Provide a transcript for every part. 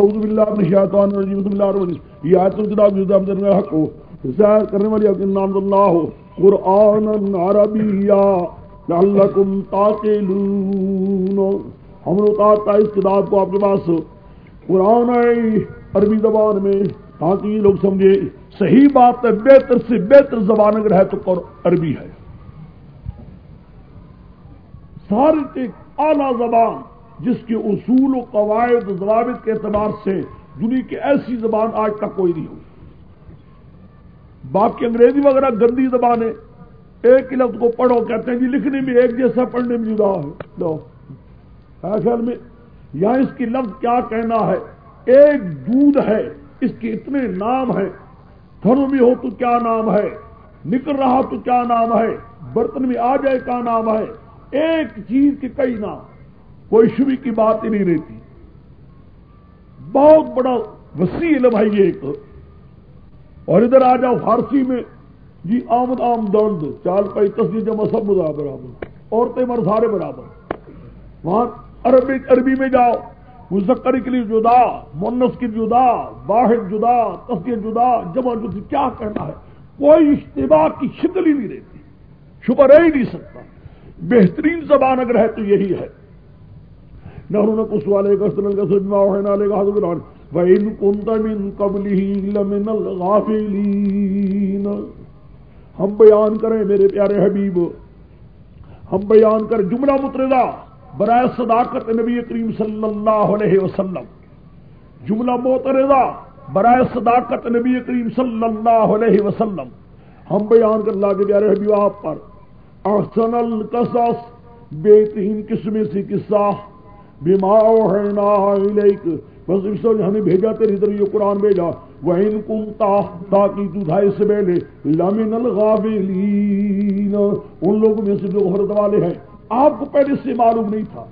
اعوذ باللہ من الشیطان الرجیم، بسم اللہ الرحمن الرحیم۔ یہ آیت الکتاب جو دام درنے حق ہو ظاہر کرنے والی اپنے نام اللہ قرآن عربیہ لعلکم تاقلون ہم نے اتارتا اس کتاب کو آپ کے پاس قرآن ہے عربی زبان میں تاکہ یہ لوگ سمجھے صحیح بات ہے، بہتر سے بہتر زبان اگر ہے تو عربی ہے۔ سارے ساری اعلی زبان جس کے اصول و قواعد و ضوابط کے اعتبار سے دنیا کی ایسی زبان آج تک کوئی نہیں ہوئی۔ باقی انگریزی وغیرہ گندی زبان ہے ایک ہی لفظ کو پڑھو، کہتے ہیں جی لکھنے میں ایک جیسا پڑھنے میں جدا ہے۔ خیال میں یا اس کی لفظ کیا کہنا ہے؟ ایک دودھ ہے، اس کے اتنے نام ہیں۔ تھرو میں ہو تو کیا نام ہے؟ نکل رہا تو کیا نام ہے؟ برتن میں آ جائے کیا نام ہے؟ ایک چیز کے کئی نام۔ کوئی شبی کی بات ہی نہیں رہتی۔ بہت بڑا وسیع علم ہے یہ ایک۔ اور ادھر آ جاؤ، فارسی میں۔ جی آمد آم درد چال پائی تصدیق جمع، سب برابر۔ عورتیں مر سارے برابر۔ وہاں عربی عربی میں جاؤ۔ مذکر کے لیے جدا مونس کی جدا، واحد جدا تصدیق جدا، جمع جدا، کیا کہنا ہے؟ کوئی اشتباہ کی شکل ہی نہیں رہتی۔ شبہ رہ ہی نہیں سکتا۔ بہترین زبان اگر ہے تو یہی ہے۔ نہ کس والے کا سنل کا سجما ہے نہ لے گا حضرت وَإِن كُنْتَ مِن قَبْلِهِ لَمِنَ الْغَافِلِينَ. ہم بیان کریں میرے پیارے حبیب. ہم بیان کریں جملہ متردہ برائے صداقت نبی کریم صلی اللہ علیہ وسلم. جملہ موترزہ برائے صداقت نبی کریم صلی اللہ علیہ وسلم. ہم بیان کر اللہ کے پیارے حبیب آپ پر. احسن القصص، بہترین قسم سے قصہ. بیما الیک. بس اس ہمیں بھیجا تیری طرح یہ قرآن بھیجا. وہ ان کنتا تاکہ تو تھا اس سے پہلے لمن الغافلین. ان لوگوں میں سے جو غفرت والے ہیں، آپ کو پہلے سے معلوم نہیں تھا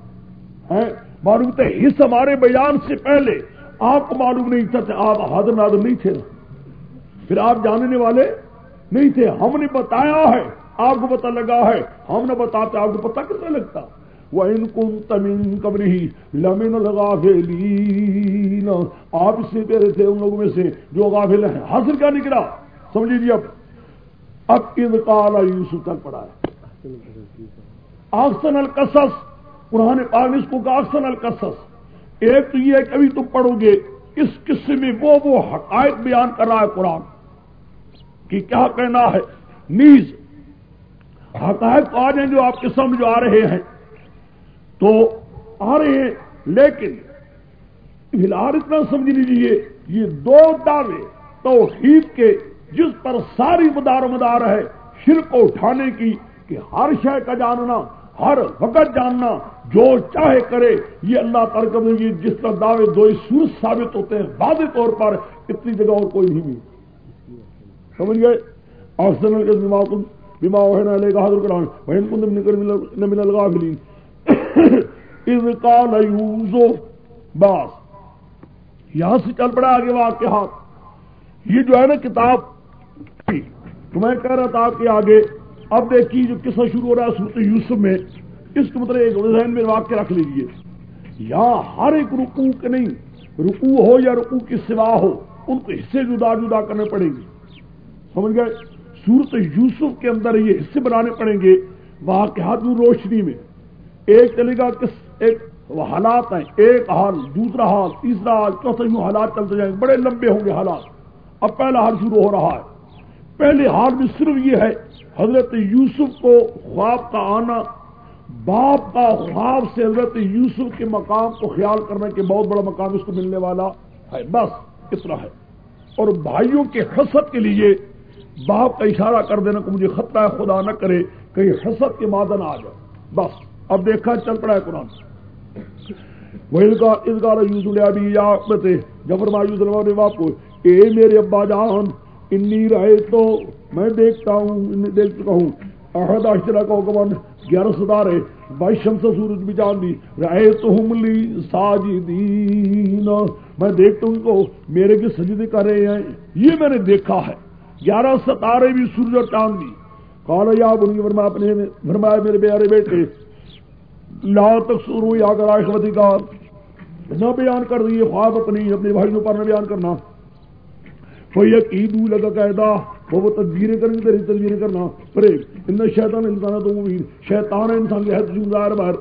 معلوم تھا اس ہمارے بیان سے پہلے آپ کو معلوم نہیں تھا کہ آپ حاضر نادر نہیں تھے۔ پھر آپ جاننے والے نہیں تھے۔ ہم نے بتایا ہے، آپ کو پتہ لگا ہے۔ ہم نے بتاتے، آپ کو پتہ کتنا لگتا؟ وہ ان کم تمین قبر ہی لمن آپ اس سے پہلے تھے ان لوگوں میں سے جو غافل ہیں۔ حاصل کیا نکلا؟ سمجھے جی اب۔ اب انقال یوسف تک پڑا ہے۔ آکسن القصص۔ قرآن پاک اس کو آکسن القصص۔ ایک تو یہ ہے کہ ابھی تم پڑھو گے۔ اس قصے میں وہ وہ حقائق بیان کر رہا ہے قرآن۔ کہ کیا کہنا ہے؟ نیز۔ حقائق آ جائیں جو آپ کے سمجھ آ رہے ہیں۔ تو آ رہے ہیں۔ لیکن فی الحال اتنا سمجھ لیجیے یہ دو دعوے توحید کے جس پر ساری مدار مدار ہے شر کو اٹھانے کی، کہ ہر شے کا جاننا، ہر وقت جاننا، جو چاہے کرے، یہ اللہ تعالی کر یہ جس طرح دعوے دو سورج ثابت ہوتے ہیں، واضح طور پر اتنی جگہ اور کوئی نہیں ملی سمجھ گئے؟ اور سنل کے دماغ لے گا حضر کران وحن کنتم نکر من الغافلین۔ قال یوسف باس، یہاں سے چل پڑا آگے واقعات یہ جو ہے نا کتاب، تو میں کہہ رہا تھا کہ آگے، اب دیکھیے جو قصہ شروع ہو رہا ہے صورت یوسف میں، اس کے مطلب ایک ذہن میں واقع رکھ لیجیے یہاں ہر ایک رکوع کے نہیں، رکوع ہو یا رکوع کی سوا ہو، ان کو حصے جدا جدا کرنے پڑیں گے۔ سمجھ گئے؟ سورت یوسف کے اندر یہ حصے بنانے پڑیں گے وہاں کے ہاتھ روشنی میں۔ ایک چلے گا کس ایک وہ حالات ہیں، ایک حال، دوسرا حال، تیسرا حال چوتھا یوں حالات چلتے جائیں گے بڑے لمبے ہوں گے حالات۔ اب پہلا حال شروع ہو رہا ہے۔ پہلے حال میں صرف یہ ہے، حضرت یوسف کو خواب کا آنا، باپ کا خواب سے حضرت یوسف کے مقام کو خیال کرنے کے بہت بڑا مقام اس کو ملنے والا ہے۔ بس اتنا ہے۔ اور بھائیوں کے حسد کے لیے باپ کا اشارہ کر دینا کہ مجھے خطرہ ہے خدا نہ کرے، کہیں حسد کے مادن آ جائے۔ بس۔ اب دیکھا چل پڑا ہے قرآن۔ وہ اس گار یوز ابھی یا جفر مایوس نے باپ کو اے میرے ابا جان، انی رہے تو میں دیکھتا ہوں دیکھ چکا ہوں۔ احد اشترا کا حکمان گیارہ ستارے۔ بائیس شمس سورج بھی جان دی۔ رہے تو ہم لی ساجدین۔ میں دیکھتا ہوں کو، میرے کے سجدے کر رہے ہیں۔ یہ میں نے دیکھا ہے۔ گیارہ ستارے بھی سورج اور چاند دی۔ کالا یا بنی ورما اپنے فرمایا میرے پیارے بیٹے لا تک سرو یا کر آشمتی کا نہ بیان کر رہی خواب اپنی، اپنے بھائیوں پر نہ بیان کرنا۔ کوئی عید لگا قاعدہ وہ وہ تدبیریں کریں گے، تیری تدبیریں کرنا۔ پرے ان شیطان انسان تو مبین شیطان انسان کے حد جمدار بار۔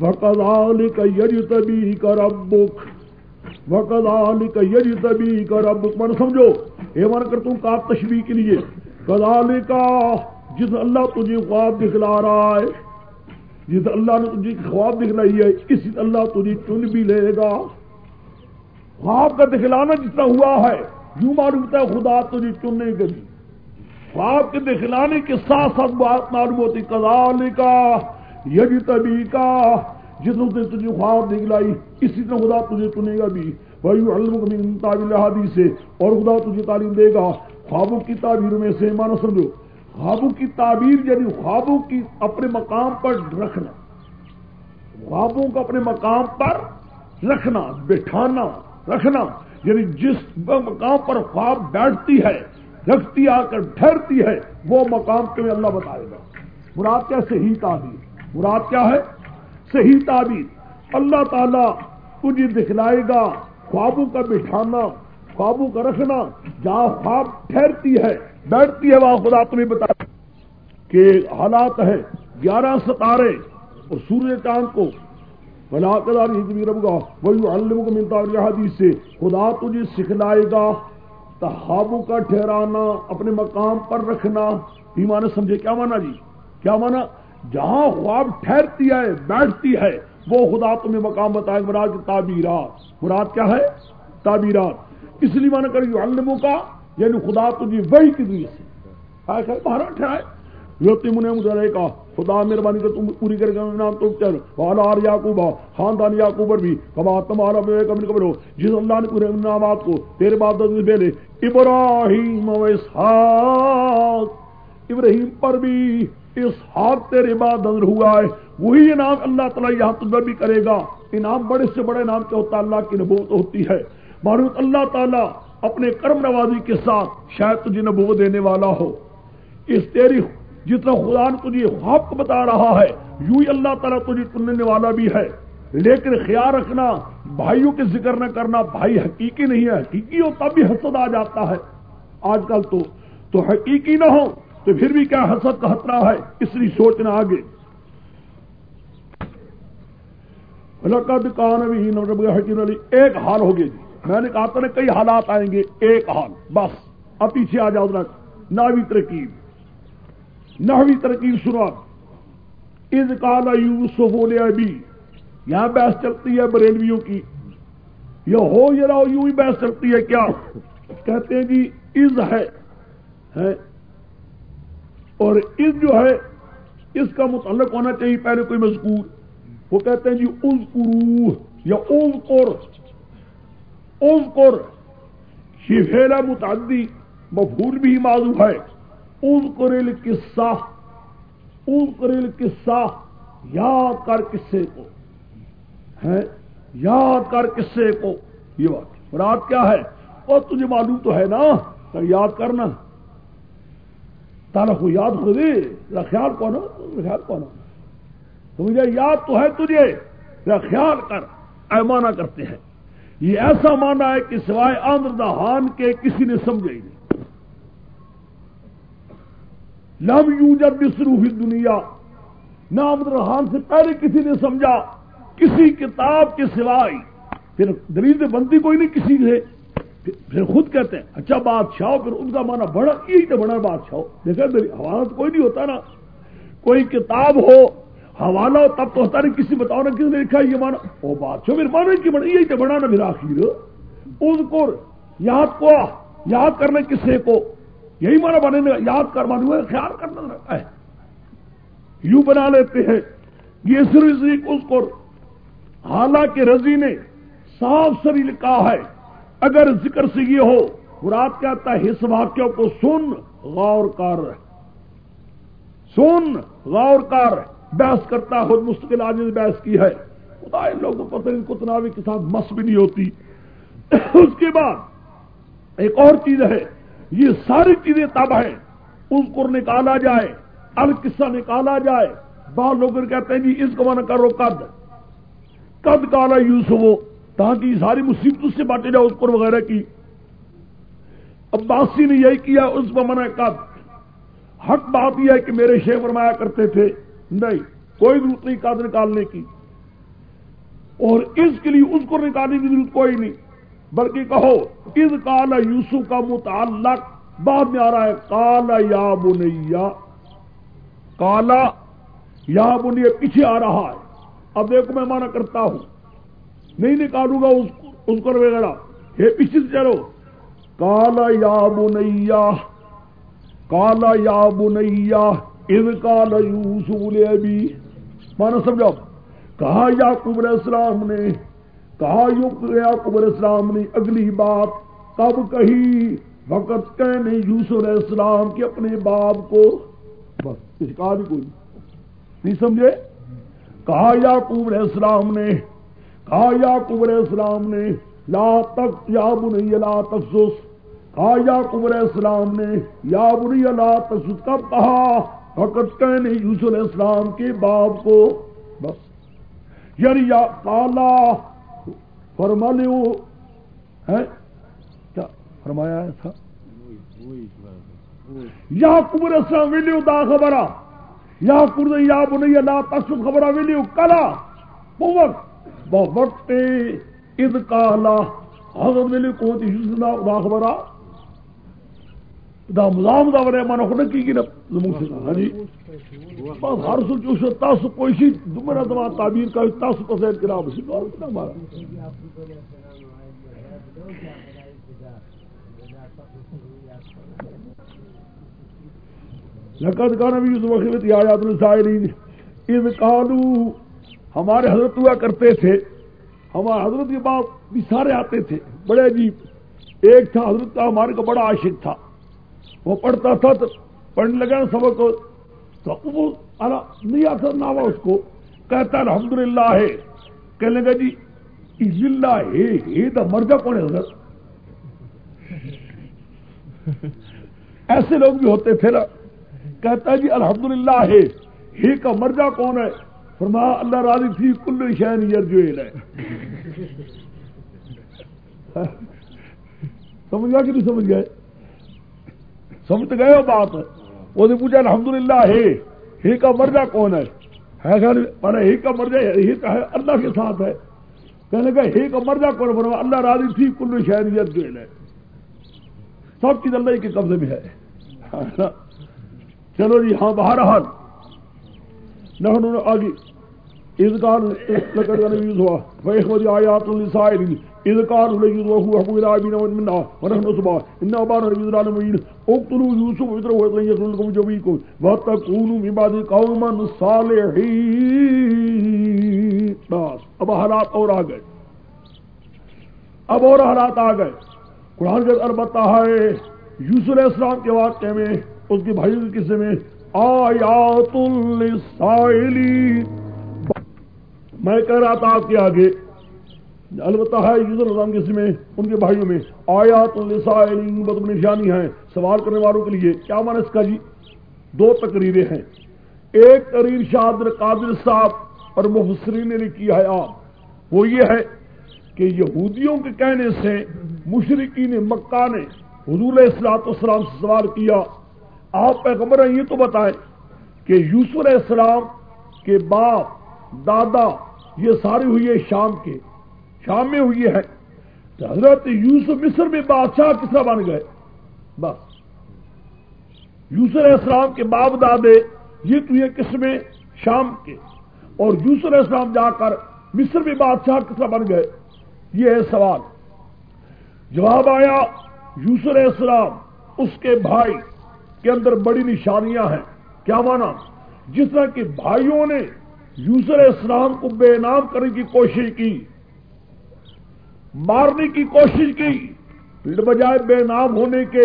وقذالک یجتبی کا ربک وقذالک یجتبی کا ربک من سمجھو، اے من کر تم کا تشبیہ کے لیے۔ کذالک جس اللہ تجھے خواب دکھلا رہا ہے۔ جی جس اللہ نے تجھے خواب دکھلائی ہے اسی اللہ تجھے چن بھی لے گا۔ خواب کا دکھلانا جتنا ہوا ہے، یوں معلوم ہوتا ہے خدا تجھے چننے کے بھی خواب کے دکھلانے کے ساتھ ساتھ بات معلوم ہوتی کزال کا یج تبھی کا جس نے تجھے خواب دکھلائی، اسی طرح خدا تجھے چنے گا بھی۔ وہی علم تعبیر حادی سے اور خدا تجھے تعلیم دے گا۔ خوابوں کی تعبیر میں سے مانا سمجھو۔ خوابوں کی تعبیر یعنی خوابوں کی اپنے مقام پر رکھنا، خوابوں کو اپنے مقام پر رکھنا، بٹھانا، رکھنا یعنی جس مقام پر خواب بیٹھتی ہے، رکھتی، آ کر ٹھہرتی ہے، وہ مقام تمہیں اللہ بتائے گا۔ مراد کیا صحیح تعبیر۔ مراد کیا ہے؟ صحیح تعبیر۔ اللہ تعالی تجھے دکھلائے گا خوابوں کا بٹھانا خوابوں کا رکھنا جہاں خواب ٹھہرتی ہے، بیٹھتی ہے، وہاں خدا تمہیں بتا کہ حالات ہے گیارہ ستارے اور سورج چاند کو۔ بلاکدار رب گا وہی علم کو ملتا حدیث سے۔ خدا تجھے سکھلائے گا تحابوں کا ٹھہرانا، اپنے مقام پر رکھنا۔ ایمان سمجھے، کیا مانا جی؟ کیا مانا؟ جہاں خواب ٹھہرتی ہے، بیٹھتی ہے، وہ خدا تمہیں مقام بتائے، مراد تعبیرات مراد کیا ہے؟ تعبیرات اس لیے مانا کر علموں کا یعنی خدا تجھے وہی کی دنیا سے۔ باہر ٹھہرائے یوتی من مجھے کا خدا مہربانی کر تم پوری کر کے نام تو چل والا آر یاقوبا خاندان یاقوبر بھی۔ کما تمہارا کبھی کبھی ہو، جس اللہ نے پورے نامات کو تیرے بعد پہلے ابراہیم و اسحاق، ابراہیم پر بھی اسحاق تیرے بعد نظر ہوا ہے۔ وہی انعام اللہ تعالیٰ یہاں تجھے بھی کرے گا۔ انعام بڑے سے بڑے نام کیا ہوتا ہے؟ اللہ کی نبوت ہوتی ہے۔ معلوم اللہ تعالیٰ اپنے کرم نوازی کے ساتھ شاید تجھے نبوت دینے والا ہو۔ اس تیری جتنا خدا نے تجھے خواب کو بتا رہا ہے، یوں ہی اللہ تعالیٰ تجھے چننے والا بھی ہے۔ لیکن خیال رکھنا، بھائیوں کے ذکر نہ کرنا، بھائی حقیقی نہیں ہے۔ حقیقی ہو تب بھی حسد آ جاتا ہے۔ آج کل تو تو حقیقی نہ ہو تو پھر بھی کیا حسد کا خطرہ ہے؟ اس لیے سوچنا آگے۔ کان بھی ایک حال ہو گیا جی۔ میں نے کہا تھا نا کئی حالات آئیں گے، ایک حال، بس، اب پیچھے آ جاؤ ناوی ترکیب۔ ناوی ترکیب شروعات از کالا یوسف ابھی یہاں بحث چلتی ہے بریلویوں کی۔ یہ ہو یہ رہو یوں ہی بحث چلتی ہے، کیا؟ کہتے ہیں جی از ہے اور از جو ہے، اس کا متعلق ہونا چاہیے، پہلے کوئی مذکور۔ وہ کہتے ہیں جی از یا اوز اذکر یہ فیلا متعدی مفہول بھی معذوف ہے۔ اذکر القصہ اذکر القصہ یاد کر قصے کو۔ ہے یاد کر قصے کو۔ یہ بات۔ رات کیا ہے؟ اور تجھے معلوم تو ہے نا، تو یاد کرنا۔ تالا کو یاد ہو دے خیال کون خیال کون تو مجھے یاد تو ہے تجھے۔ خیال کر، ایمانہ کرتے ہیں۔ یہ ایسا مانا ہے کہ سوائے آندر دہان کے کسی نے سمجھا ہی نہیں۔ لم یو جب ہوئی دنیا نہ آمد رحان سے پہلے کسی نے سمجھا، کسی کتاب کے سوائے۔ پھر دلیل بنتی کوئی نہیں کسی سے پھر خود کہتے ہیں اچھا بادشاہ، پھر ان کا مانا بڑا، یہی تو بڑا بادشاہ۔ دیکھا حوالہ تو کوئی نہیں ہوتا نا۔ کوئی کتاب ہو حوالہ تب تو ہوتا نہیں، کسی بتاؤ نا کسی نے لکھا یہ مانا۔ وہ بات چھو مانا کی بڑا یہی تو بڑا نا پھر آخر اس کو یاد کو، یاد کرنے کسے کو، یہی مانا بنے یاد کر مانے ہوئے خیال کرنا رہتا ہے یوں بنا لیتے ہیں۔ یہ صرف اس کو حالانکہ رضی نے صاف سری لکھا ہے۔ اگر ذکر سے یہ ہو، مراد کہتا ہے اس واقعوں کو سن، غور کر۔ سن، غور کر۔ بحث کرتا خود مستقل آج نے بحث کی ہے۔ خدا ان لوگوں کو پتہ کو تناوی کے ساتھ مس بھی نہیں ہوتی۔ اس کے بعد ایک اور چیز ہے، یہ ساری چیزیں تب ہیں۔ اس کو نکالا جائے، القصہ نکالا جائے۔ بہت لوگ کہتے ہیں جی اس کو من کرو قد۔ قد کالا یوسف، تاکہ ساری مصیبت اس سے بانٹے جاؤ اس پر وغیرہ کی۔ عباسی نے یہی کیا، اس پر منع کر حق بات یہ ہے کہ میرے شیخ فرمایا کرتے تھے نہیں، کوئی ضرورت نہیں قد نکالنے کی۔ اور اس کے لیے اس کو نکالنے کی ضرورت کوئی نہیں۔ بلکہ کہو اس کالا یوسف کا متعلق، بعد میں آ رہا ہے کالا یا بنیا کالا یا بنیا پیچھے آ رہا ہے۔ اب دیکھو میں مانا کرتا ہوں۔ نہیں نکالوں گا اس کو وغیرہ۔ یہ پیچھے سے چلو۔ کالا یا بنیا کالا یا بنیا از کالا یوسف ابھی مانا سمجھو کہا یا علیہ السلام نے، کہا یعقوب علیہ السلام نے اگلی بات کب کہی؟ وقت کہنے یوسف علیہ السلام کے اپنے باپ کو۔ بس، اس کا بھی کوئی نہیں سمجھے؟ کہا یعقوب علیہ السلام نے، کہا یعقوب علیہ السلام نے، لا تک یا بنی لا تخصص کہا یعقوب علیہ السلام نے، یا بنی لا تخصص کب کہا؟ وقت کہنے یوسف علیہ السلام کے باپ کو بس۔ یعنی یا کالا فرما لو ہے کیا فرمایا تھا یا کمر اسلام ویلیو، دا خبر یا کمر یا بنی اللہ تسد خبر ویلیو، کلا۔ وقت وقت اذ کالا حضرت ویلیو کو تھی دا خبر دا مزام دا ورے مانو خود کی کی نا زمون سے ہاں جی۔ بس ہر سو جو شو تاسو کوئی شی دمرا دما تعبیر کا تاسو پسند کرا بس اور کنا مارا۔ لقد کان نبی یوسف وقت یا یاد السائلین اذ قالو، ہمارے حضرت ہوا کرتے تھے۔ ہمارے حضرت کے بعد بھی سارے آتے تھے۔ بڑے عجیب۔ ایک تھا حضرت کا، ہمارے کا بڑا عاشق تھا۔ وہ پڑھتا تھا تو پڑھنے لگا سبق تو وہ نہیں آتا نہ اس کو۔ کہتا الحمد للہ ہے۔ کہنے لگا جی اللہ ہے تو مرجا کون ہے حضرت؟ ایسے لوگ بھی ہوتے تھے نا۔ کہتا جی الحمد للہ ہے ہی کا مرجا کون ہے؟ فرما، اللہ راضی تھی کل شہن جو ہے۔ سمجھ گیا کہ نہیں سمجھ گئے؟ سمجھ گئے ہو بات؟ وہ نے پوچھا الحمد للہ ہے ہی کا مرجا کون ہے؟ ہی کا مرجا ہی کا ہے، اللہ کے ساتھ ہے۔ کہنے کا ہی کا مرجا کون بنوا اللہ راضی تھی، کل شہریت جو ہے سب چیز اللہ کے قبضے میں ہے۔ چلو جی ہاں باہر حال نہ آگے اذکار لقد كان يوسف فإخوة آيات للسائلين اذکار ليوسف وهو حق إلى أبينا ومنا ونحن صبا. إن أبانا لفي ضلال مبين اقتلوا يوسف وإذره وإذن يسر لكم جميعكم. وتكونوا من بعد قوما صالحين. بس. اب حالات اور آ گئے. اب اور حالات آ گئے. قرآن کے البتہ ہے، یوسف علیہ السلام کے واقعے میں، اس کے بھائیوں کے قصے میں، آیات للسائلین. میں کہہ رہا تھا آپ کے آگے البتہ ہے یوزر نظام کے میں ان کے بھائیوں میں آیات بد نشانی ہیں سوال کرنے والوں کے لیے۔ کیا مانا اس کا جی؟ دو تقریریں ہیں۔ ایک تقریر شادر قادر صاحب اور مفسرین نے لکھی ہے آپ۔ وہ یہ ہے کہ یہودیوں کے کہنے سے مشرقین مکہ نے حضور اصلاط السلام سے سوال کیا۔ آپ پیغمبر ہیں، یہ تو بتائیں کہ یوسف علیہ السلام کے باپ، دادا، یہ ساری ہوئی ہے شام کے۔ شام میں ہوئی ہے۔ حضرت یوسف مصر میں بادشاہ کس طرح بن گئے؟ بس۔ یوسف علیہ السلام کے باپ دادے یہ تو یہ قسم شام کے۔ اور یوسف علیہ السلام جا کر مصر میں بادشاہ کس طرح بن گئے؟ یہ ہے سوال۔ جواب آیا، یوسف علیہ السلام اس کے بھائی کے اندر بڑی نشانیاں ہیں۔ کیا مانا؟ جس طرح کہ بھائیوں نے یوسر اسلام کو بے نام کرنے کی کوشش کی۔ مارنے کی کوشش کی۔ پھر بجائے بے نام ہونے کے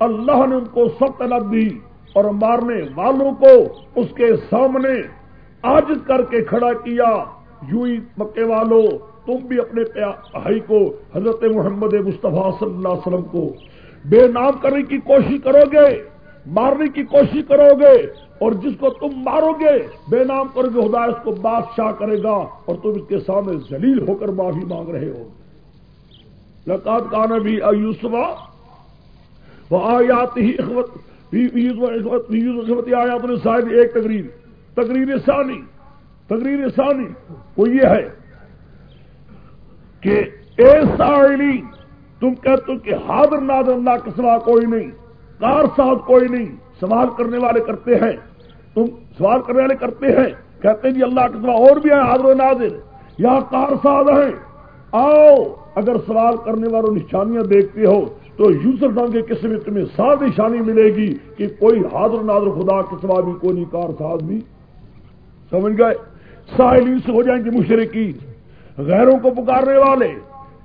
اللہ نے ان کو سب طلب دی اور مارنے والوں کو اس کے سامنے آج کر کے کھڑا کیا۔ یوں ہی مکے والوں تم بھی اپنے بھائی کو، حضرت محمد مصطفیٰ صلی اللہ علیہ وسلم کو بے نام کرنے کی کوشش کرو گے، مارنے کی کوشش کرو گے اور جس کو تم مارو گے، بے نام کرو گے، خدا اس کو بادشاہ کرے گا اور تم اس کے سامنے ذلیل ہو کر معافی مانگ رہے ہو۔ لقات کا نبی ایوسوا وہ آیات ہی آیات نے شاید ایک تقریر تقریر ثانی تقریر ثانی، وہ یہ ہے کہ اے سائلی تم کہتے ہو کہ حاضر نادر اللہ کے سوا کوئی نہیں، کار ساتھ کوئی نہیں، سوال کرنے والے کرتے ہیں، تم سوال کرنے والے کرتے ہیں، کہتے ہیں جی اللہ کے سوا اور بھی ہیں، حاضر و نادر یا کار ساز ہیں، آؤ اگر سوال کرنے والوں نشانیاں دیکھتے ہو تو یوسف ڈنگ کے قسم تمہیں سات نشانی ملے گی کہ کوئی حاضر نادر خدا کے سوا بھی کوئی نہیں، کار ساز بھی۔ سمجھ گئے؟ ساحل سے ہو جائیں گے مشرقی غیروں کو پکارنے والے،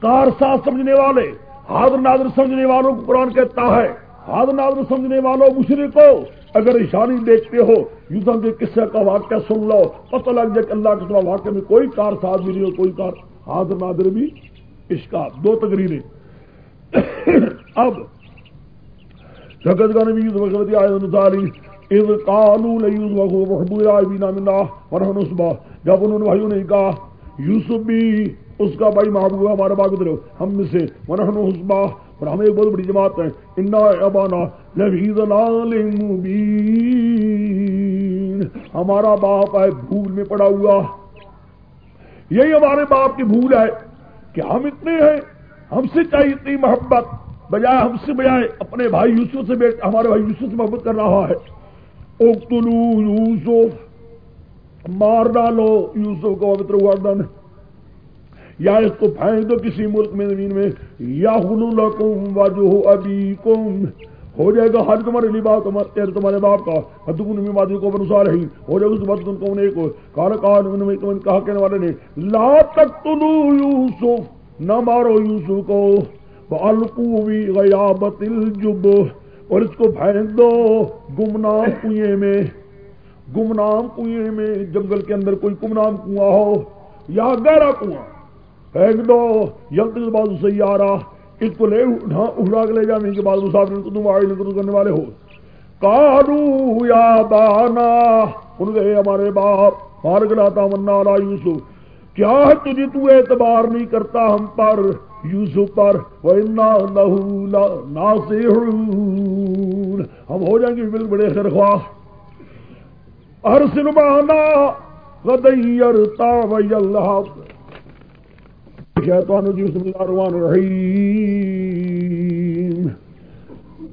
کار ساز سمجھنے والے، حاضر نادر سمجھنے والوں کو قرآن کہتا ہے۔ حاضر نادر سمجھنے والوں، مشرقوں، اگر اشانی دیکھتے ہو یوزم کے قصے کا واقعہ سن لو۔ پتہ لگ جائے کہ اللہ کے واقعے میں کوئی کار ساز بھی نہیں ہو کوئی کار حاضر نادر بھی اس دو تقریریں۔ اب شکت گانے بھی وقت آئے اذ قالوا ليوسف وحبوا الى ابينا منا، ونحن نصبا جب انہوں نے بھائیوں نے کہا، یوسف بھی اس کا بھائی محبوب ہے ہمارا باغ ادھر ہم میں سے، ونحن حسبا اور ہمیں ایک بہت بڑی جماعت ہے انا ابانا لفی ضلال مبین۔ ہمارا باپ ہے، بھول میں پڑا ہوا۔ یہی ہمارے باپ کی بھول ہے۔ کہ ہم اتنے ہیں، ہم سے چاہیے اتنی محبت، بجائے ہم سے بجائے اپنے بھائی یوسف سے بیٹھ ہمارے بھائی یوسف سے محبت کر رہا ہے۔ اوکتلو یوسف، مار ڈالو یوسف کو پوتر وردن۔ یا اس کو پھینک دو کسی ملک میں، زمین میں۔ یا ہلو لکم وجہ ابھی کم ہو جائے گا ہر تمہارے لیے باپ تمہارے تمہارے باپ کا۔ حدکن میں مادی کو بنسار ہی ہو جائے گا اس بات کو ایک کال کال میں تم کہا کہنے والے نے، لا تک یوسف، نہ مارو یوسف کو۔ بالکو بھی غیابت الجب اور اس کو پھینک دو گمنام کنویں میں۔ گمنام کنویں میں، جنگل کے اندر کوئی گمنام کنواں ہو یا گہرا کنواں۔ پھینک دو جلد بازو سے آ اس کو لے اڑا کے لے جانے کے بعد مسافر کو تم آئے کرنے والے ہو۔ کالو یا بانا ان گئے ہمارے باپ مار گلاتا منا لا یوسف۔ کیا ہے تجھے تو اعتبار نہیں کرتا ہم پر، یوسف پر؟ ہم ہو جائیں گے بالکل بڑے خیر خواہ۔ ہر سنبانا غدیرتا وی اللہ شیطان جی بسم اللہ الرحمن الرحیم۔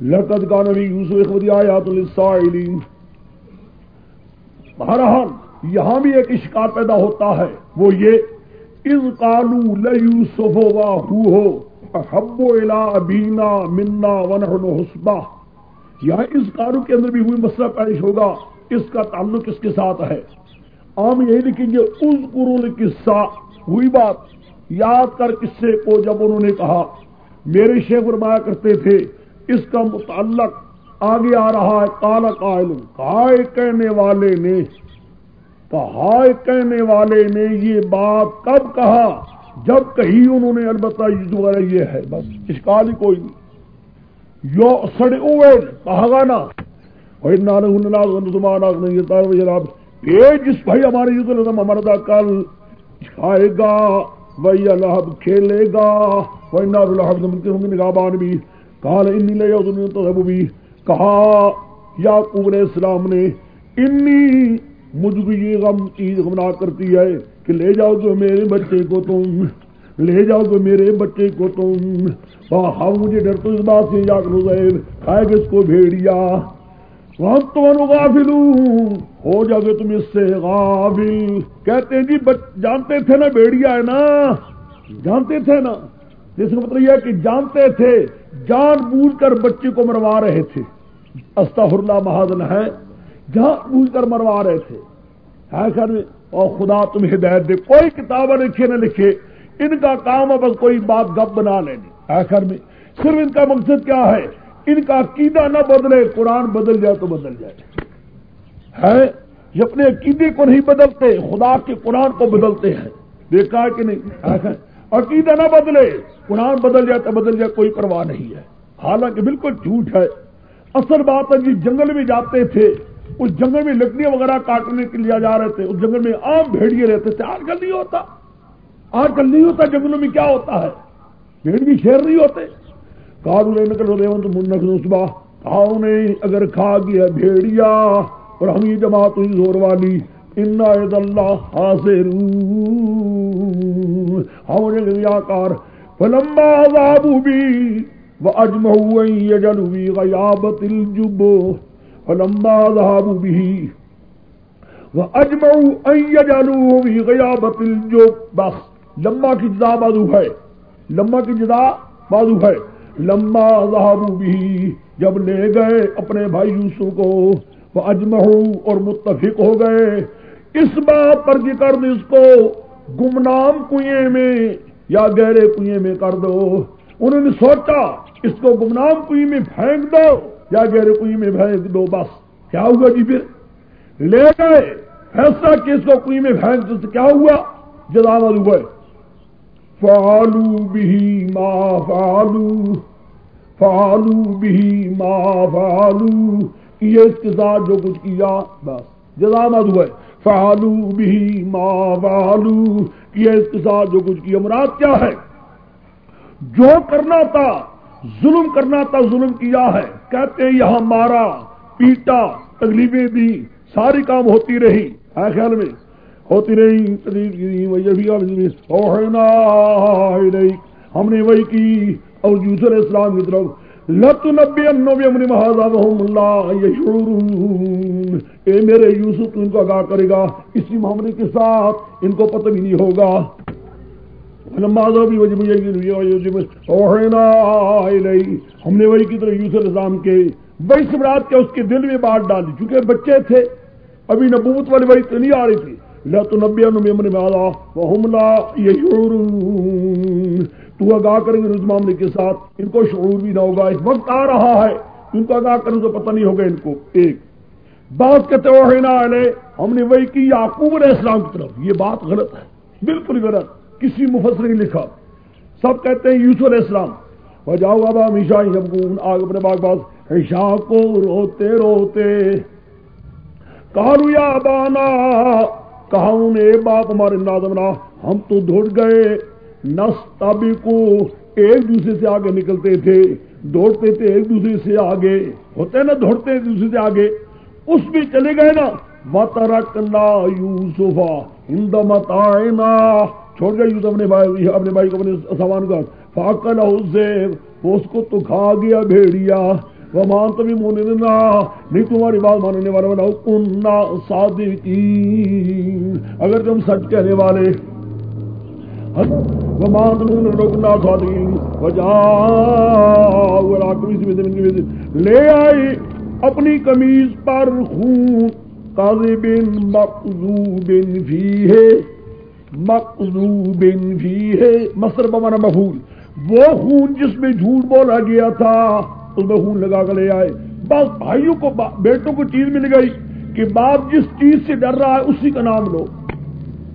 لقد کا نبی یوسف اخوتی آیات للسائلین۔ بہرحال، یہاں بھی ایک اشکار پیدا ہوتا ہے۔ وہ یہ از قالو لیوسف واہو ہو حبو الى ابینا منا ونحن حسبہ یہاں اس قانو کے اندر بھی ہوئی مسئلہ پیش ہوگا۔ اس کا تعلق اس کے ساتھ ہے۔ عام یہی لکھیں گے اس قرون قصہ ہوئی بات یاد کر قصے کو جب انہوں نے کہا میرے شیخ فرمایا کرتے تھے اس کا متعلق آگے آ رہا ہے کالا قائل کائے کہنے والے نے ہائے کہنے والے نے یہ بات کب کہا جب کہی انہوں نے البتہ یہ ہے بس اشکال ہی کوئی نہیں یو سڑے کہا گا نا جس بھائی ہمارے یوز ہمارا کل کھائے گا وہی الحب کھیلے گا۔ وہی نالحب نگابان بھی کہا انی کال ان بھی کہا یا علیہ السلام نے انی مجھ کو یہ غم، چیز گمراہ کرتی ہے کہ لے جاؤ تو میرے بچے کو تم، لے جاؤ تو میرے بچے کو تم۔ ہاں مجھے ڈر تو اس بات سے جا کر کھائے گا اس کو بھیڑیا۔ وہاں ہو جاؤ تم اس سے غافل۔ کہتے ہیں جی جانتے تھے نا بھیڑیا ہے نا؟ جانتے تھے نا؟ جس کا مطلب یہ کہ جانتے تھے، جان بوجھ کر بچے کو مروا رہے تھے۔ استغفر اللہ مہادن ہے جہاں پوچھ کر مروا رہے تھے۔ خیر اور خدا تم ہدایت دے۔ کوئی کتاب لکھے نہ لکھے، ان کا کام ہے بس کوئی بات گپ بنا لینی۔ آخر میں صرف ان کا مقصد کیا ہے؟ ان کا عقیدہ نہ بدلے، قرآن بدل جائے تو بدل جائے۔ ہے؟ یہ اپنے عقیدے کو نہیں بدلتے، خدا کے قرآن کو بدلتے ہیں۔ دیکھا کہ نہیں؟ عقیدہ نہ بدلے، قرآن بدل جائے تو بدل جائے، کوئی پرواہ نہیں ہے۔ حالانکہ بالکل جھوٹ ہے۔ اصل بات ہے جی جنگل میں جاتے تھے، اس جنگل میں لکڑیاں وغیرہ کاٹنے کے لیے جا رہے تھے، اس جنگل میں عام بھیڑیے رہتے تھے۔ آج کل نہیں ہوتا۔ آج کل نہیں ہوتا، جنگلوں میں کیا ہوتا ہے؟ بھیڑ بھی شیر نہیں ہوتے۔ کارو لے نکل ریونت منک صبح کھاؤ نے اگر کھا گیا بھیڑیا، اور ہم یہ جماعت ہوئی زور والی ہاں، ان اللہ حاضر ہم کار فلما عذابو بھی وَأَجْمَهُ أَن يَجَلُوا بِي غَيَابَةِ الْجُبُّ۔ فَلَمَّا ذَهَبُوا بِهِ وَأَجْمَعُوا أَن يَجَلُوا بِي غَيَابَةِ الْجُبُّ۔ بس لمبا کی جدا بازو ہے۔ لمبا کی جدا بازو ہے۔ لمبا ذهبوا به، جب لے گئے اپنے بھائی یوسف کو وہ اجمہو اور متفق ہو گئے۔ اس بات پر کہ کر دو اس کو، گمنام کنویں میں یا گہرے کنویں میں کر دو۔ انہوں نے سوچا، اس کو گمنام کوئی میں پھینک دو یا گہرے کوئی میں پھینک دو، بس۔ کیا ہوا جی پھر؟ لے گئے، فیصلہ کہ اس کو کوئی میں پھینک دو کیا ہوا؟ جدامت ہوئے۔ فالو بھی ما فالو فالو بھی ما فالو یہ اس کے ساتھ جو کچھ کیا، بس جدامت ہوئے۔ فالو بھی ما فالو یہ اس کے ساتھ جو کچھ کیا، مراد کیا ہے؟ جو کرنا تھا، ظلم کرنا تھا، ظلم کیا ہے۔ کہتے ہیں یہاں مارا، پیٹا، تکلیفیں دی ساری کام ہوتی رہی، ہے خیال میں؟ ہوتی رہی ہم نے وہی کی اور یوسر اسلام کی طرف۔ لت نبی انبی محاذ اللہ اے میرے یوسف ان کو آگاہ کرے گا۔ اسی معاملے کے ساتھ ان کو پتہ بھی نہیں ہوگا۔ ہم نے وہی کی طرح یوسف السلام کے وہی سمراٹ کے اس کے دل میں بات ڈالی چونکہ بچے تھے، ابھی نبوت والی وہی تو نہیں آ رہی تھی لا تو نبی میں تو آگاہ کریں گے اس معاملے کے ساتھ. ان کو شعور بھی نہ ہوگا. اس وقت آ رہا ہے. ان کو آگاہ کریں تو پتہ نہیں ہوگا ان کو. ایک. بات کہتے ہو ہم نے وہی کی یعقوب علیہ السلام کی طرف. یہ بات غلط ہے. بالکل غلط. کسی مفسر نے لکھا. سب کہتے ہیں یوسف علیہ السلام. وجاؤ بابا ہمیشہ آگ اپنے باغ باز ایشا کو روتے روتے. کالو یا بانا کہا انہوں نے اے باپ ہمارے نادمنا ہم تو دوڑ گئے۔ نس تابی کو ایک دوسرے سے آگے نکلتے تھے۔ دوڑتے تھے ایک دوسرے سے آگے۔ ہوتے نا دوڑتے ایک دوسرے سے آگے۔ اس میں چلے گئے نا۔ مترکنا یوسفا ہند متائنا چھوڑ گیا یوسف اپنے بھائی اپنے بھائی کو، اپنے سامان کا فاقل وہ اس کو تو کھا گیا بھیڑیا۔ وہ مان تو بھی مونے نہیں تمہاری بات ماننے والا بنا کننا صادقین اگر تم سچ کہنے والے رکنا صادقین وجا لے آئی اپنی کمیز پر خون قاضی بن مقذوب فی ہے. مقلوب بھی ہے. مصر بمانا مفول وہ خون جس میں جھوٹ بولا گیا تھا. اس خون لگا کر لے آئے۔ بس بھائیوں کو بیٹوں کو چیز مل گئی کہ باپ جس چیز سے ڈر رہا ہے اسی کا نام لو۔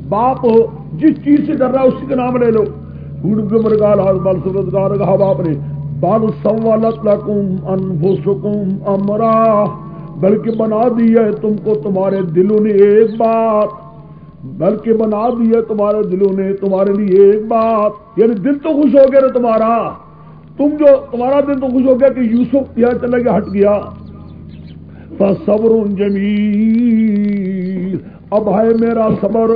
باپ جس چیز سے ڈر رہا ہے اسی کا نام لے لو۔ کہا باپ نے بال سوالت لکم انفسکم امرا۔ بلکہ بنا دی ہے تم کو تمہارے دلوں نے ایک بات۔ بلکہ بنا دیا تمہارے دلوں نے تمہارے لیے ایک بات۔ یعنی دل تو خوش ہو گیا نا تمہارا۔ تم جو تمہارا دل تو خوش ہو گیا کہ یوسف یہاں چلے گیا ہٹ گیا۔ صبر جمیل۔ اب ہے میرا صبر